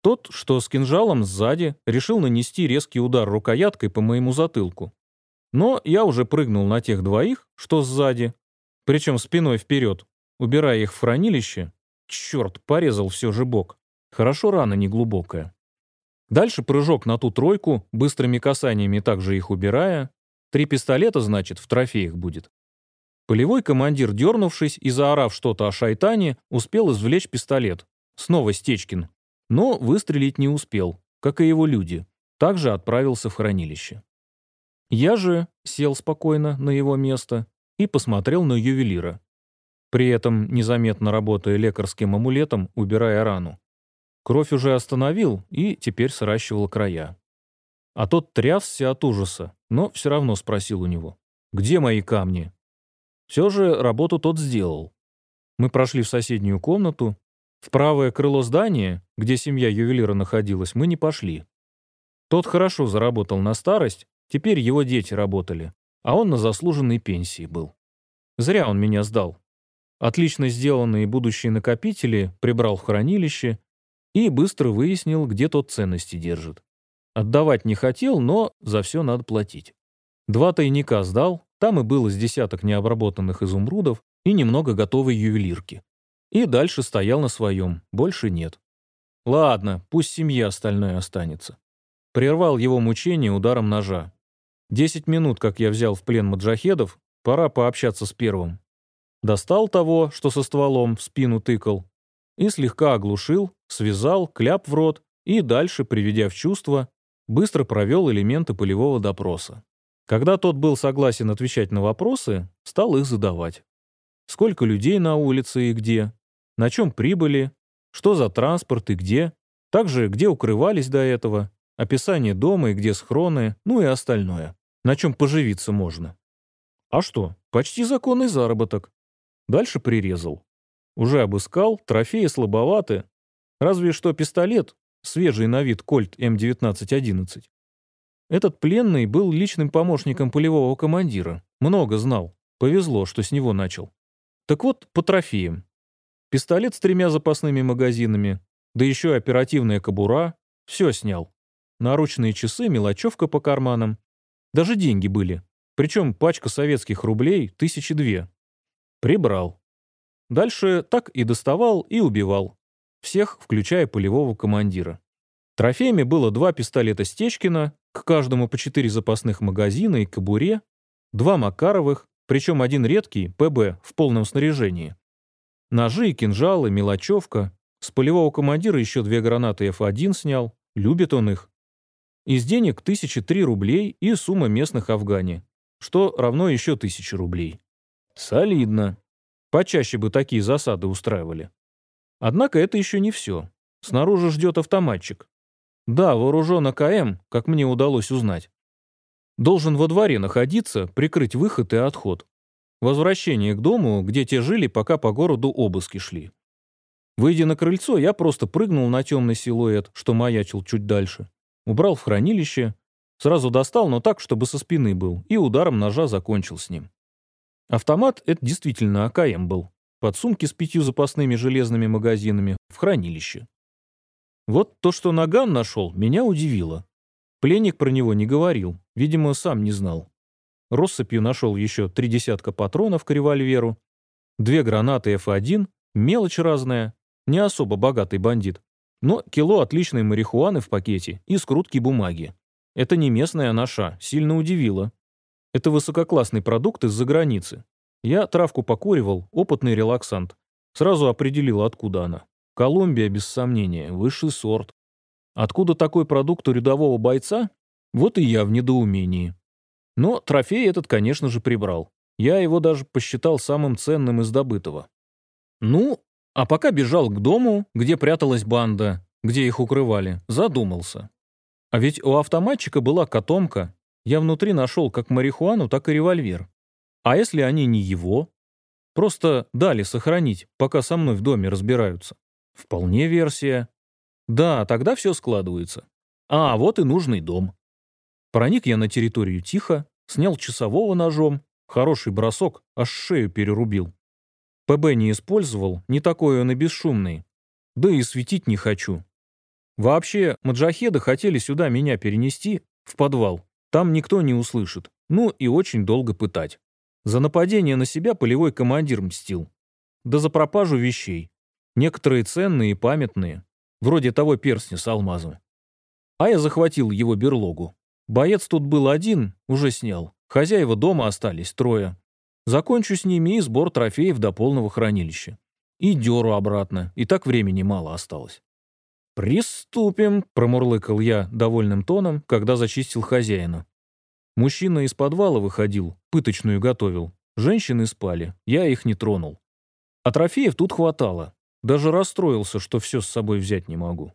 Тот, что с кинжалом сзади, решил нанести резкий удар рукояткой по моему затылку. Но я уже прыгнул на тех двоих, что сзади, причем спиной вперед, убирая их в хранилище. Черт, порезал все же бок. Хорошо рана неглубокая. Дальше прыжок на ту тройку, быстрыми касаниями также их убирая. Три пистолета, значит, в трофеях будет. Полевой командир, дернувшись и заорав что-то о шайтане, успел извлечь пистолет. Снова Стечкин. Но выстрелить не успел, как и его люди. Также отправился в хранилище. Я же сел спокойно на его место и посмотрел на ювелира. При этом незаметно работая лекарским амулетом, убирая рану. Кровь уже остановил и теперь сращивал края. А тот трясся от ужаса, но все равно спросил у него, «Где мои камни?» Все же работу тот сделал. Мы прошли в соседнюю комнату. В правое крыло здания, где семья ювелира находилась, мы не пошли. Тот хорошо заработал на старость, теперь его дети работали а он на заслуженной пенсии был. Зря он меня сдал. Отлично сделанные будущие накопители прибрал в хранилище и быстро выяснил, где тот ценности держит. Отдавать не хотел, но за все надо платить. Два тайника сдал, там и было с десяток необработанных изумрудов и немного готовой ювелирки. И дальше стоял на своем, больше нет. Ладно, пусть семья остальное останется. Прервал его мучение ударом ножа. Десять минут, как я взял в плен маджахедов, пора пообщаться с первым. Достал того, что со стволом в спину тыкал, и слегка оглушил, связал, кляп в рот и дальше, приведя в чувство, быстро провел элементы полевого допроса. Когда тот был согласен отвечать на вопросы, стал их задавать. Сколько людей на улице и где, на чем прибыли, что за транспорт и где, также где укрывались до этого, описание дома и где схроны, ну и остальное, на чем поживиться можно. А что, почти законный заработок. Дальше прирезал. Уже обыскал, трофеи слабоваты. Разве что пистолет, свежий на вид кольт М1911. Этот пленный был личным помощником полевого командира. Много знал. Повезло, что с него начал. Так вот, по трофеям. Пистолет с тремя запасными магазинами, да еще оперативная кобура. Все снял. Наручные часы, мелочевка по карманам. Даже деньги были. Причем пачка советских рублей тысячи две. Прибрал. Дальше так и доставал, и убивал. Всех, включая полевого командира. Трофеями было два пистолета Стечкина, к каждому по четыре запасных магазина и кобуре, два Макаровых, причем один редкий, ПБ, в полном снаряжении. Ножи, кинжалы, мелочевка. С полевого командира еще две гранаты F1 снял. Любит он их. Из денег тысячи три рублей и сумма местных Афгане, что равно еще тысячи рублей. Солидно. Почаще бы такие засады устраивали. Однако это еще не все. Снаружи ждет автоматчик. Да, вооружен АКМ, как мне удалось узнать. Должен во дворе находиться, прикрыть выход и отход. Возвращение к дому, где те жили, пока по городу обыски шли. Выйдя на крыльцо, я просто прыгнул на темный силуэт, что маячил чуть дальше. Убрал в хранилище, сразу достал, но так, чтобы со спины был, и ударом ножа закончил с ним. Автомат — это действительно АКМ был. Под сумки с пятью запасными железными магазинами, в хранилище. Вот то, что Наган нашел, меня удивило. Пленник про него не говорил, видимо, сам не знал. Россыпью нашел еще три десятка патронов к револьверу, две гранаты F1, мелочь разная, не особо богатый бандит. Но кило отличной марихуаны в пакете и скрутки бумаги. Это не местная наша, сильно удивило. Это высококлассный продукт из-за границы. Я травку покуривал, опытный релаксант. Сразу определил, откуда она. Колумбия, без сомнения, высший сорт. Откуда такой продукт у рядового бойца? Вот и я в недоумении. Но трофей этот, конечно же, прибрал. Я его даже посчитал самым ценным из добытого. Ну, а пока бежал к дому, где пряталась банда, где их укрывали, задумался. А ведь у автоматчика была котомка. Я внутри нашел как марихуану, так и револьвер. А если они не его? Просто дали сохранить, пока со мной в доме разбираются. Вполне версия. Да, тогда все складывается. А, вот и нужный дом. Проник я на территорию тихо, снял часового ножом, хороший бросок, аж шею перерубил. ПБ не использовал, не такой он и бесшумный. Да и светить не хочу. Вообще, маджахеды хотели сюда меня перенести, в подвал. Там никто не услышит. Ну и очень долго пытать. За нападение на себя полевой командир мстил. Да за пропажу вещей. Некоторые ценные и памятные. Вроде того перстня с алмазом. А я захватил его берлогу. Боец тут был один, уже снял. Хозяева дома остались, трое. Закончу с ними и сбор трофеев до полного хранилища. И дёру обратно, и так времени мало осталось. «Приступим», — промурлыкал я довольным тоном, когда зачистил хозяина. Мужчина из подвала выходил, пыточную готовил. Женщины спали, я их не тронул. А трофеев тут хватало. Даже расстроился, что все с собой взять не могу.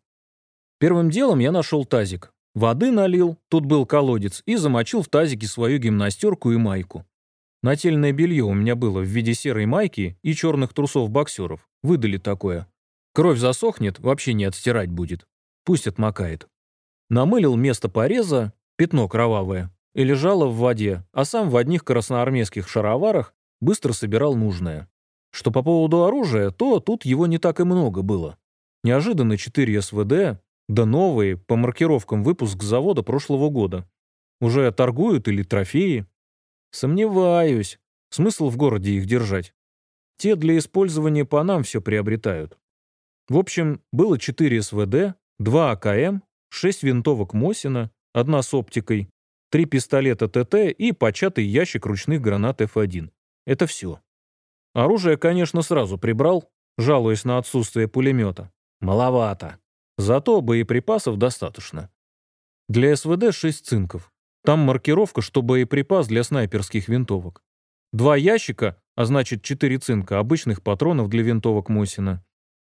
Первым делом я нашел тазик. Воды налил, тут был колодец, и замочил в тазике свою гимнастерку и майку. Нательное белье у меня было в виде серой майки и черных трусов боксеров. Выдали такое. Кровь засохнет, вообще не отстирать будет. Пусть отмокает. Намылил место пореза, пятно кровавое, и лежало в воде, а сам в одних красноармейских шароварах быстро собирал нужное. Что по поводу оружия, то тут его не так и много было. Неожиданно 4 СВД, да новые, по маркировкам выпуск завода прошлого года. Уже торгуют или трофеи, Сомневаюсь. Смысл в городе их держать. Те для использования по нам все приобретают. В общем, было 4 СВД, 2 АКМ, 6 винтовок Мосина, одна с оптикой, три пистолета ТТ и початый ящик ручных гранат F1. Это все. Оружие, конечно, сразу прибрал, жалуясь на отсутствие пулемета. Маловато. Зато боеприпасов достаточно. Для СВД 6 цинков. Там маркировка, что боеприпас для снайперских винтовок. Два ящика, а значит 4 цинка обычных патронов для винтовок Мосина.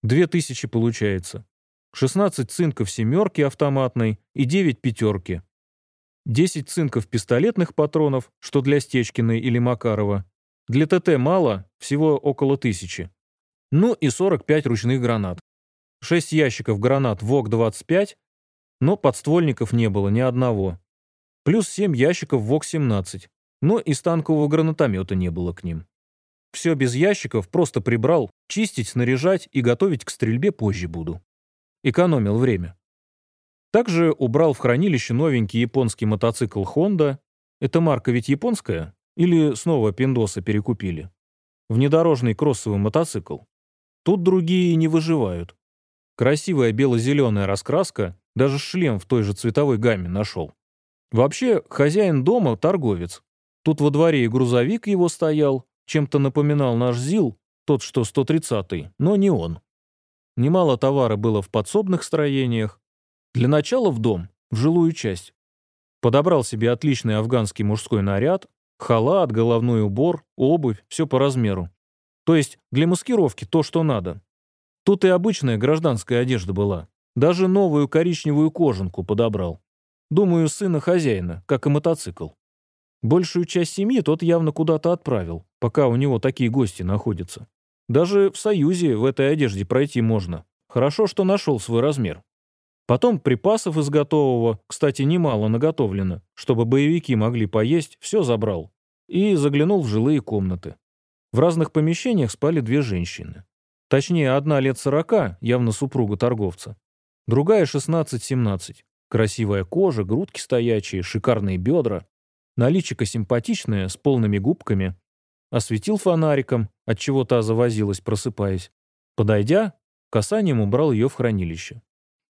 2000 получается. 16 цинков семерки автоматной и 9 пятерки. 10 цинков пистолетных патронов, что для Стечкиной или Макарова. Для ТТ мало, всего около тысячи. Ну и 45 ручных гранат. 6 ящиков гранат ВОК-25, но подствольников не было ни одного. Плюс 7 ящиков ВОК-17, но и станкового гранатомета не было к ним. Все без ящиков просто прибрал, чистить, снаряжать и готовить к стрельбе позже буду. Экономил время. Также убрал в хранилище новенький японский мотоцикл Honda. Эта марка ведь японская? Или снова пиндосы перекупили? Внедорожный кроссовый мотоцикл. Тут другие не выживают. Красивая бело-зеленая раскраска, даже шлем в той же цветовой гамме нашел. Вообще, хозяин дома — торговец. Тут во дворе и грузовик его стоял, чем-то напоминал наш ЗИЛ, тот, что 130-й, но не он. Немало товара было в подсобных строениях. Для начала в дом, в жилую часть. Подобрал себе отличный афганский мужской наряд, халат, головной убор, обувь, все по размеру. То есть для маскировки то, что надо. Тут и обычная гражданская одежда была. Даже новую коричневую кожанку подобрал. Думаю, сына хозяина, как и мотоцикл. Большую часть семьи тот явно куда-то отправил, пока у него такие гости находятся. Даже в Союзе в этой одежде пройти можно. Хорошо, что нашел свой размер. Потом припасов из готового, кстати, немало наготовлено, чтобы боевики могли поесть, все забрал. И заглянул в жилые комнаты. В разных помещениях спали две женщины. Точнее, одна лет сорока, явно супруга торговца. Другая 16-17. Красивая кожа, грудки стоячие, шикарные бедра. Наличика симпатичная, с полными губками. Осветил фонариком, от чего та завозилась, просыпаясь. Подойдя, касанием убрал ее в хранилище.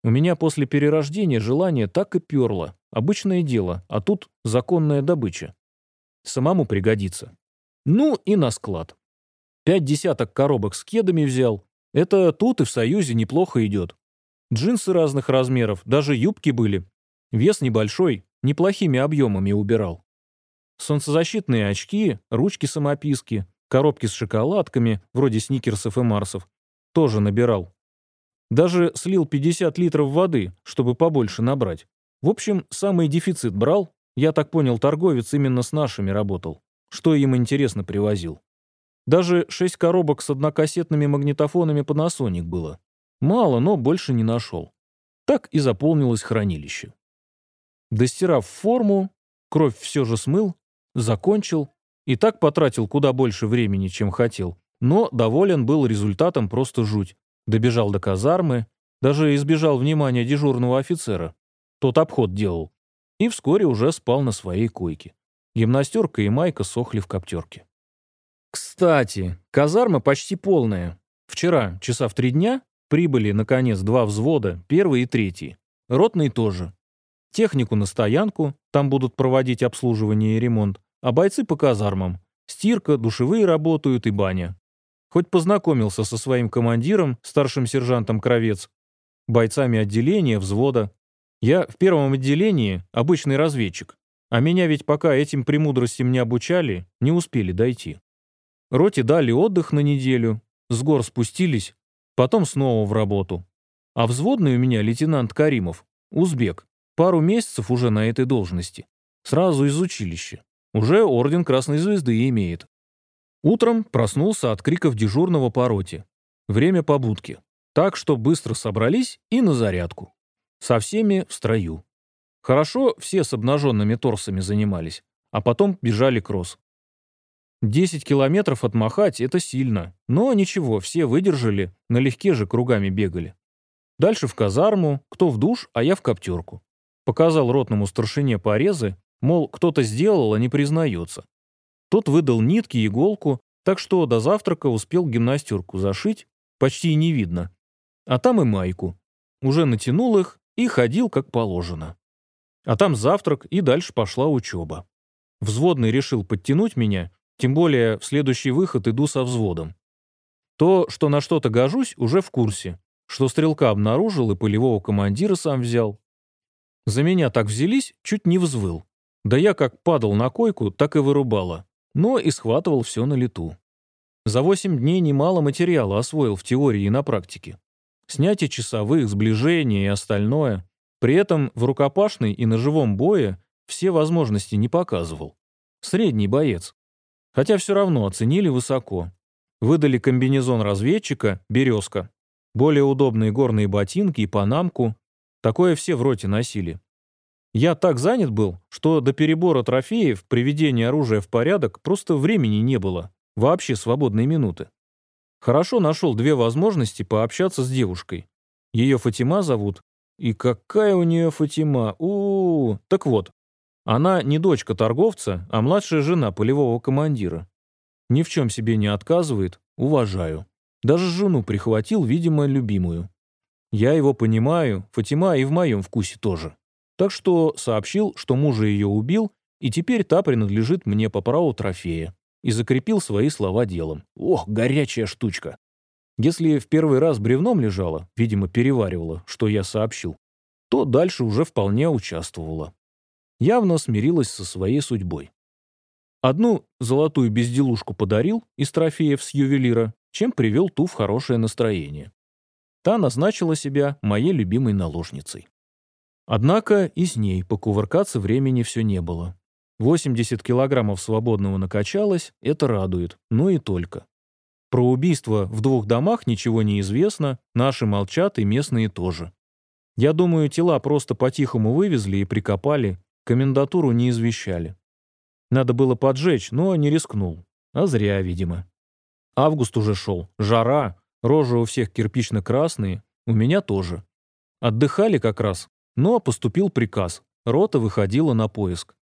У меня после перерождения желание так и перло. Обычное дело, а тут законная добыча. Самому пригодится. Ну и на склад. Пять десяток коробок с кедами взял. Это тут и в Союзе неплохо идет. Джинсы разных размеров, даже юбки были. Вес небольшой, неплохими объемами убирал. Солнцезащитные очки, ручки-самописки, коробки с шоколадками, вроде сникерсов и марсов, тоже набирал. Даже слил 50 литров воды, чтобы побольше набрать. В общем, самый дефицит брал. Я так понял, торговец именно с нашими работал. Что им интересно привозил. Даже шесть коробок с однокассетными магнитофонами Panasonic было. Мало, но больше не нашел. Так и заполнилось хранилище. Достирав форму, кровь все же смыл, закончил и так потратил куда больше времени, чем хотел, но доволен был результатом просто жуть. Добежал до казармы, даже избежал внимания дежурного офицера. Тот обход делал. И вскоре уже спал на своей койке. Гимнастерка и майка сохли в коптерке. Кстати, казарма почти полная. Вчера, часа в три дня, прибыли, наконец, два взвода, первый и третий. Ротный тоже. Технику на стоянку, там будут проводить обслуживание и ремонт, а бойцы по казармам. Стирка, душевые работают и баня. Хоть познакомился со своим командиром, старшим сержантом Кровец, бойцами отделения, взвода. Я в первом отделении обычный разведчик, а меня ведь пока этим премудростям не обучали, не успели дойти. Роте дали отдых на неделю, с гор спустились, потом снова в работу. А взводный у меня лейтенант Каримов, узбек, пару месяцев уже на этой должности. Сразу из училища. Уже орден Красной Звезды имеет. Утром проснулся от криков дежурного по роте. Время побудки. Так что быстро собрались и на зарядку. Со всеми в строю. Хорошо все с обнаженными торсами занимались, а потом бежали кросс. Десять километров отмахать — это сильно, но ничего, все выдержали, налегке же кругами бегали. Дальше в казарму, кто в душ, а я в коптерку. Показал ротному старшине порезы, мол, кто-то сделал, а не признается. Тот выдал нитки и иголку, так что до завтрака успел гимнастерку зашить, почти не видно. а там и майку. Уже натянул их и ходил как положено. А там завтрак, и дальше пошла учеба. Взводный решил подтянуть меня, тем более в следующий выход иду со взводом. То, что на что-то гожусь, уже в курсе, что стрелка обнаружил и полевого командира сам взял. За меня так взялись, чуть не взвыл. Да я как падал на койку, так и вырубала, но и схватывал все на лету. За восемь дней немало материала освоил в теории и на практике. Снятие часовых, сближение и остальное. При этом в рукопашной и на живом бое все возможности не показывал. Средний боец. Хотя все равно оценили высоко. Выдали комбинезон разведчика, березка. Более удобные горные ботинки и панамку. Такое все в роте носили. Я так занят был, что до перебора трофеев, приведения оружия в порядок, просто времени не было. Вообще свободные минуты. Хорошо нашел две возможности пообщаться с девушкой. Ее Фатима зовут. И какая у нее Фатима? у, -у, -у. Так вот, она не дочка торговца, а младшая жена полевого командира. Ни в чем себе не отказывает, уважаю. Даже жену прихватил, видимо, любимую. Я его понимаю, Фатима и в моем вкусе тоже. Так что сообщил, что мужа ее убил, и теперь та принадлежит мне по праву трофея и закрепил свои слова делом. Ох, горячая штучка. Если в первый раз бревном лежала, видимо, переваривала, что я сообщил, то дальше уже вполне участвовала. Явно смирилась со своей судьбой. Одну золотую безделушку подарил из трофеев с ювелира, чем привел ту в хорошее настроение. Та назначила себя моей любимой наложницей. Однако и с ней покувыркаться времени все не было. 80 килограммов свободного накачалось, это радует, но и только. Про убийство в двух домах ничего не известно, наши молчат и местные тоже. Я думаю, тела просто по-тихому вывезли и прикопали, комендатуру не извещали. Надо было поджечь, но не рискнул. А зря, видимо. Август уже шел, жара, рожи у всех кирпично-красные, у меня тоже. Отдыхали как раз, но поступил приказ, рота выходила на поиск.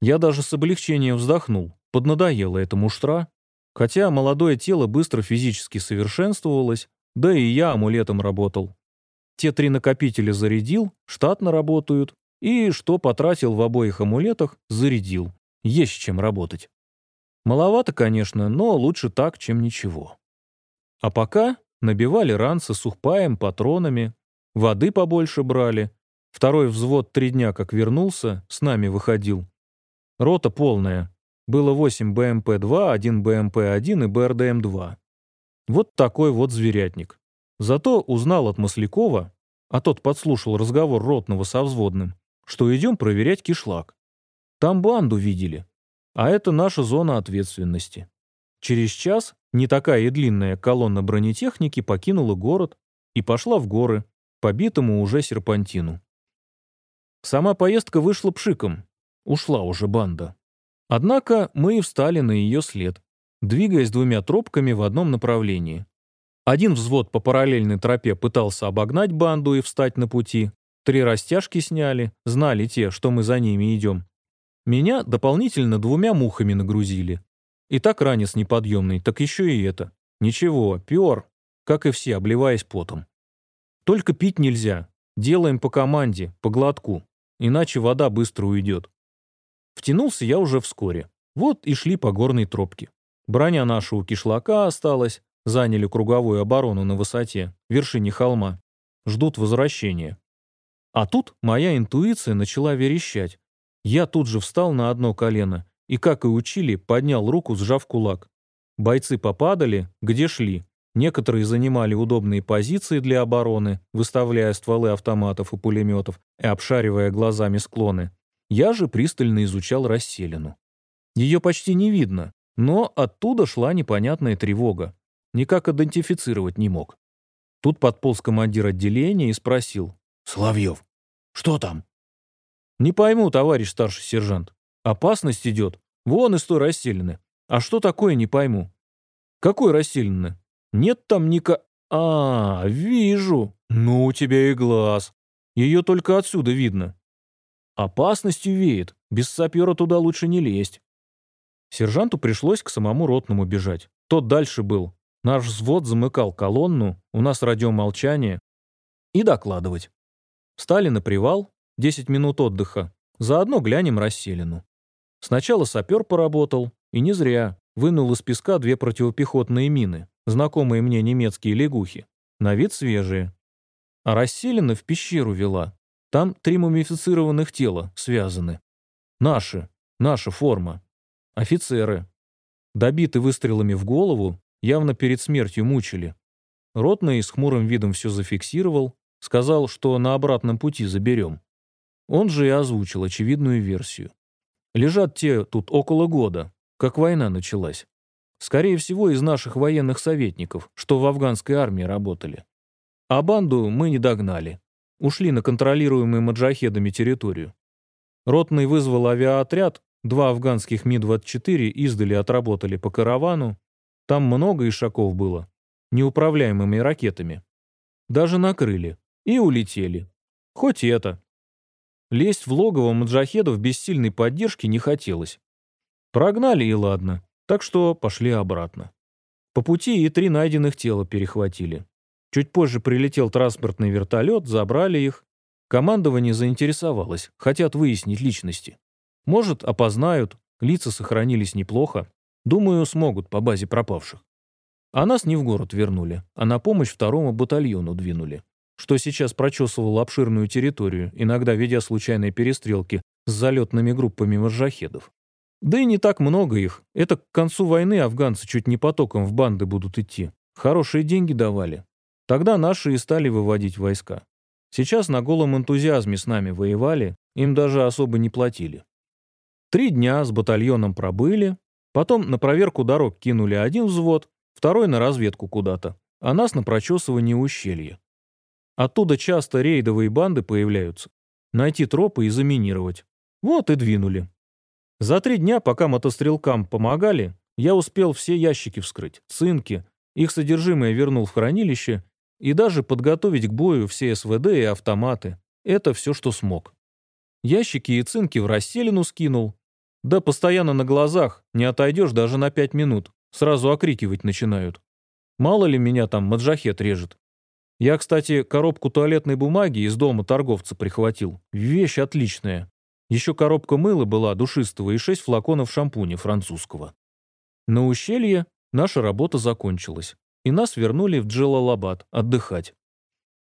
Я даже с облегчением вздохнул. Поднадоело эта муштра. Хотя молодое тело быстро физически совершенствовалось, да и я амулетом работал. Те три накопителя зарядил, штатно работают, и что потратил в обоих амулетах, зарядил. Есть чем работать. Маловато, конечно, но лучше так, чем ничего. А пока набивали ранцы сухпаем, патронами, воды побольше брали. Второй взвод три дня как вернулся, с нами выходил. Рота полная. Было 8 БМП-2, 1 БМП-1 и БРДМ-2. Вот такой вот зверятник. Зато узнал от Маслякова, а тот подслушал разговор ротного со взводным, что идем проверять кишлак. Там банду видели, а это наша зона ответственности. Через час не такая и длинная колонна бронетехники покинула город и пошла в горы, побитому уже серпантину. Сама поездка вышла пшиком, Ушла уже банда. Однако мы и встали на ее след, двигаясь двумя тропками в одном направлении. Один взвод по параллельной тропе пытался обогнать банду и встать на пути. Три растяжки сняли, знали те, что мы за ними идем. Меня дополнительно двумя мухами нагрузили. И так ранец неподъемный, так еще и это. Ничего, пер, как и все, обливаясь потом. Только пить нельзя. Делаем по команде, по глотку. Иначе вода быстро уйдет. Втянулся я уже вскоре. Вот и шли по горной тропке. Броня наша у кишлака осталась, заняли круговую оборону на высоте, вершине холма. Ждут возвращения. А тут моя интуиция начала верещать. Я тут же встал на одно колено и, как и учили, поднял руку, сжав кулак. Бойцы попадали, где шли. Некоторые занимали удобные позиции для обороны, выставляя стволы автоматов и пулеметов и обшаривая глазами склоны. Я же пристально изучал расселину. Ее почти не видно, но оттуда шла непонятная тревога. Никак идентифицировать не мог. Тут подполз командир отделения и спросил. «Соловьев, что там?» «Не пойму, товарищ старший сержант. Опасность идет. Вон из той расселены. А что такое, не пойму». «Какой расселены? Нет там ника...» «А, вижу. Ну, у тебя и глаз. Ее только отсюда видно. Опасностью веет, без сапера туда лучше не лезть. Сержанту пришлось к самому ротному бежать. Тот дальше был. Наш взвод замыкал колонну, у нас радиомолчание. И докладывать. Стали на привал, 10 минут отдыха. Заодно глянем расселину. Сначала сапер поработал, и не зря. Вынул из песка две противопехотные мины, знакомые мне немецкие лягухи. На вид свежие. А расселена в пещеру вела. Там три мумифицированных тела связаны. Наши, наша форма. Офицеры. Добиты выстрелами в голову, явно перед смертью мучили. Ротный с хмурым видом все зафиксировал, сказал, что на обратном пути заберем. Он же и озвучил очевидную версию. Лежат те тут около года, как война началась. Скорее всего, из наших военных советников, что в афганской армии работали. А банду мы не догнали. Ушли на контролируемую маджахедами территорию. Ротный вызвал авиаотряд, два афганских Ми-24 издали отработали по каравану. Там много ишаков было, неуправляемыми ракетами. Даже накрыли. И улетели. Хоть это. Лезть в логово маджахедов без сильной поддержки не хотелось. Прогнали и ладно, так что пошли обратно. По пути и три найденных тела перехватили. Чуть позже прилетел транспортный вертолет, забрали их. Командование заинтересовалось, хотят выяснить личности. Может, опознают, лица сохранились неплохо. Думаю, смогут по базе пропавших. А нас не в город вернули, а на помощь второму батальону двинули, что сейчас прочесывал обширную территорию, иногда ведя случайные перестрелки с залетными группами маржахедов. Да и не так много их. Это к концу войны афганцы чуть не потоком в банды будут идти. Хорошие деньги давали. Тогда наши и стали выводить войска. Сейчас на голом энтузиазме с нами воевали, им даже особо не платили. Три дня с батальоном пробыли, потом на проверку дорог кинули один взвод, второй на разведку куда-то, а нас на прочесывание ущелья. Оттуда часто рейдовые банды появляются. Найти тропы и заминировать. Вот и двинули. За три дня, пока мотострелкам помогали, я успел все ящики вскрыть, цинки, их содержимое вернул в хранилище и даже подготовить к бою все СВД и автоматы. Это все, что смог. Ящики и цинки в расселину скинул. Да постоянно на глазах, не отойдешь даже на пять минут. Сразу окрикивать начинают. Мало ли меня там маджахет режет. Я, кстати, коробку туалетной бумаги из дома торговца прихватил. Вещь отличная. Еще коробка мыла была душистого и шесть флаконов шампуня французского. На ущелье наша работа закончилась, и нас вернули в Джелалабад отдыхать.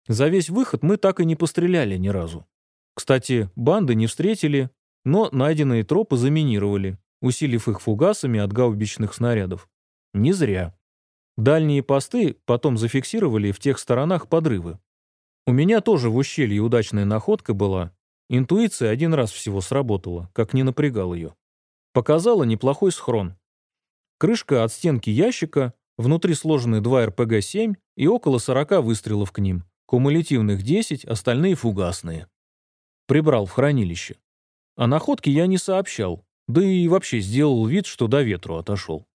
За весь выход мы так и не постреляли ни разу. Кстати, банды не встретили, но найденные тропы заминировали, усилив их фугасами от гаубичных снарядов. Не зря. Дальние посты потом зафиксировали в тех сторонах подрывы. У меня тоже в ущелье удачная находка была, Интуиция один раз всего сработала, как не напрягал ее. Показала неплохой схрон. Крышка от стенки ящика, внутри сложены два РПГ-7 и около 40 выстрелов к ним. Кумулятивных 10, остальные фугасные. Прибрал в хранилище. О находке я не сообщал, да и вообще сделал вид, что до ветру отошел.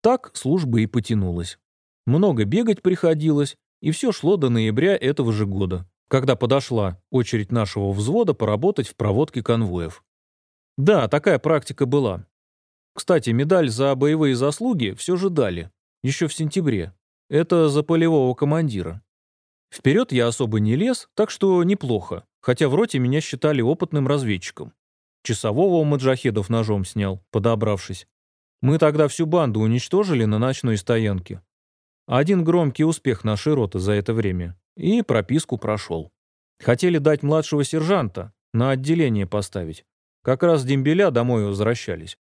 Так служба и потянулась. Много бегать приходилось, и все шло до ноября этого же года, когда подошла очередь нашего взвода поработать в проводке конвоев. Да, такая практика была. Кстати, медаль за боевые заслуги все же дали, еще в сентябре. Это за полевого командира. Вперед я особо не лез, так что неплохо, хотя в роте меня считали опытным разведчиком. Часового у маджахедов ножом снял, подобравшись. Мы тогда всю банду уничтожили на ночной стоянке. Один громкий успех нашей роты за это время. И прописку прошел. Хотели дать младшего сержанта, на отделение поставить. Как раз дембеля домой возвращались.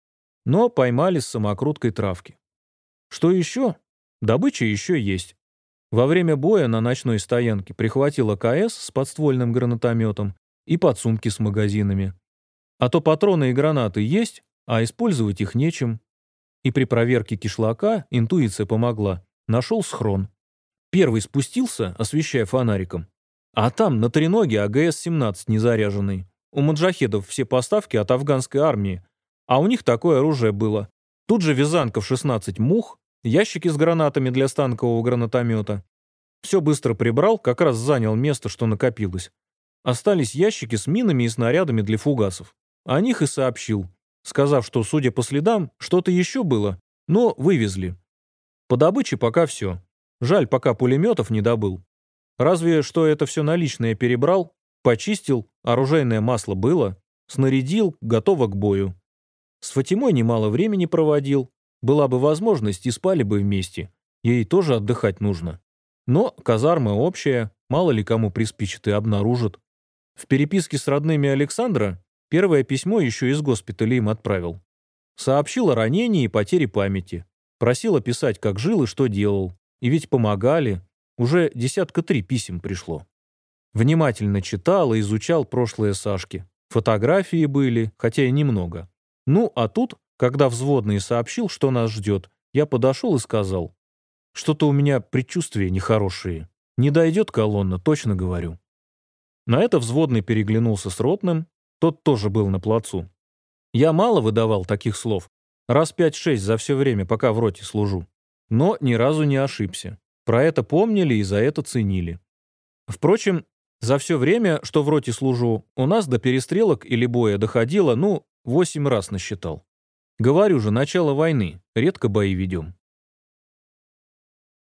Но поймали с самокруткой травки. Что еще? Добыча еще есть. Во время боя на ночной стоянке прихватил АКС с подствольным гранатометом и подсумки с магазинами. А то патроны и гранаты есть, а использовать их нечем. И при проверке кишлака интуиция помогла. Нашел схрон. Первый спустился, освещая фонариком. А там на треноге АГС-17 незаряженный. У маджахедов все поставки от афганской армии. А у них такое оружие было. Тут же вязанка в 16 мух, ящики с гранатами для станкового гранатомета. Все быстро прибрал, как раз занял место, что накопилось. Остались ящики с минами и снарядами для фугасов. О них и сообщил, сказав, что, судя по следам, что-то еще было, но вывезли. По добыче пока все. Жаль, пока пулеметов не добыл. Разве что это все наличное перебрал, почистил, оружейное масло было, снарядил, готово к бою. С Фатимой немало времени проводил. Была бы возможность, и спали бы вместе. Ей тоже отдыхать нужно. Но казарма общая, мало ли кому приспичит и обнаружат. В переписке с родными Александра первое письмо еще из госпиталя им отправил. Сообщил о ранении и потере памяти. Просил описать, как жил и что делал. И ведь помогали. Уже десятка три писем пришло. Внимательно читал и изучал прошлое Сашки. Фотографии были, хотя и немного. Ну, а тут, когда взводный сообщил, что нас ждет, я подошел и сказал. Что-то у меня предчувствия нехорошие. Не дойдет колонна, точно говорю. На это взводный переглянулся с ротным, тот тоже был на плацу. Я мало выдавал таких слов, раз пять-шесть за все время, пока в роте служу. Но ни разу не ошибся. Про это помнили и за это ценили. Впрочем, за все время, что в роте служу, у нас до перестрелок или боя доходило, ну, восемь раз насчитал. Говорю же, начало войны, редко бои ведем.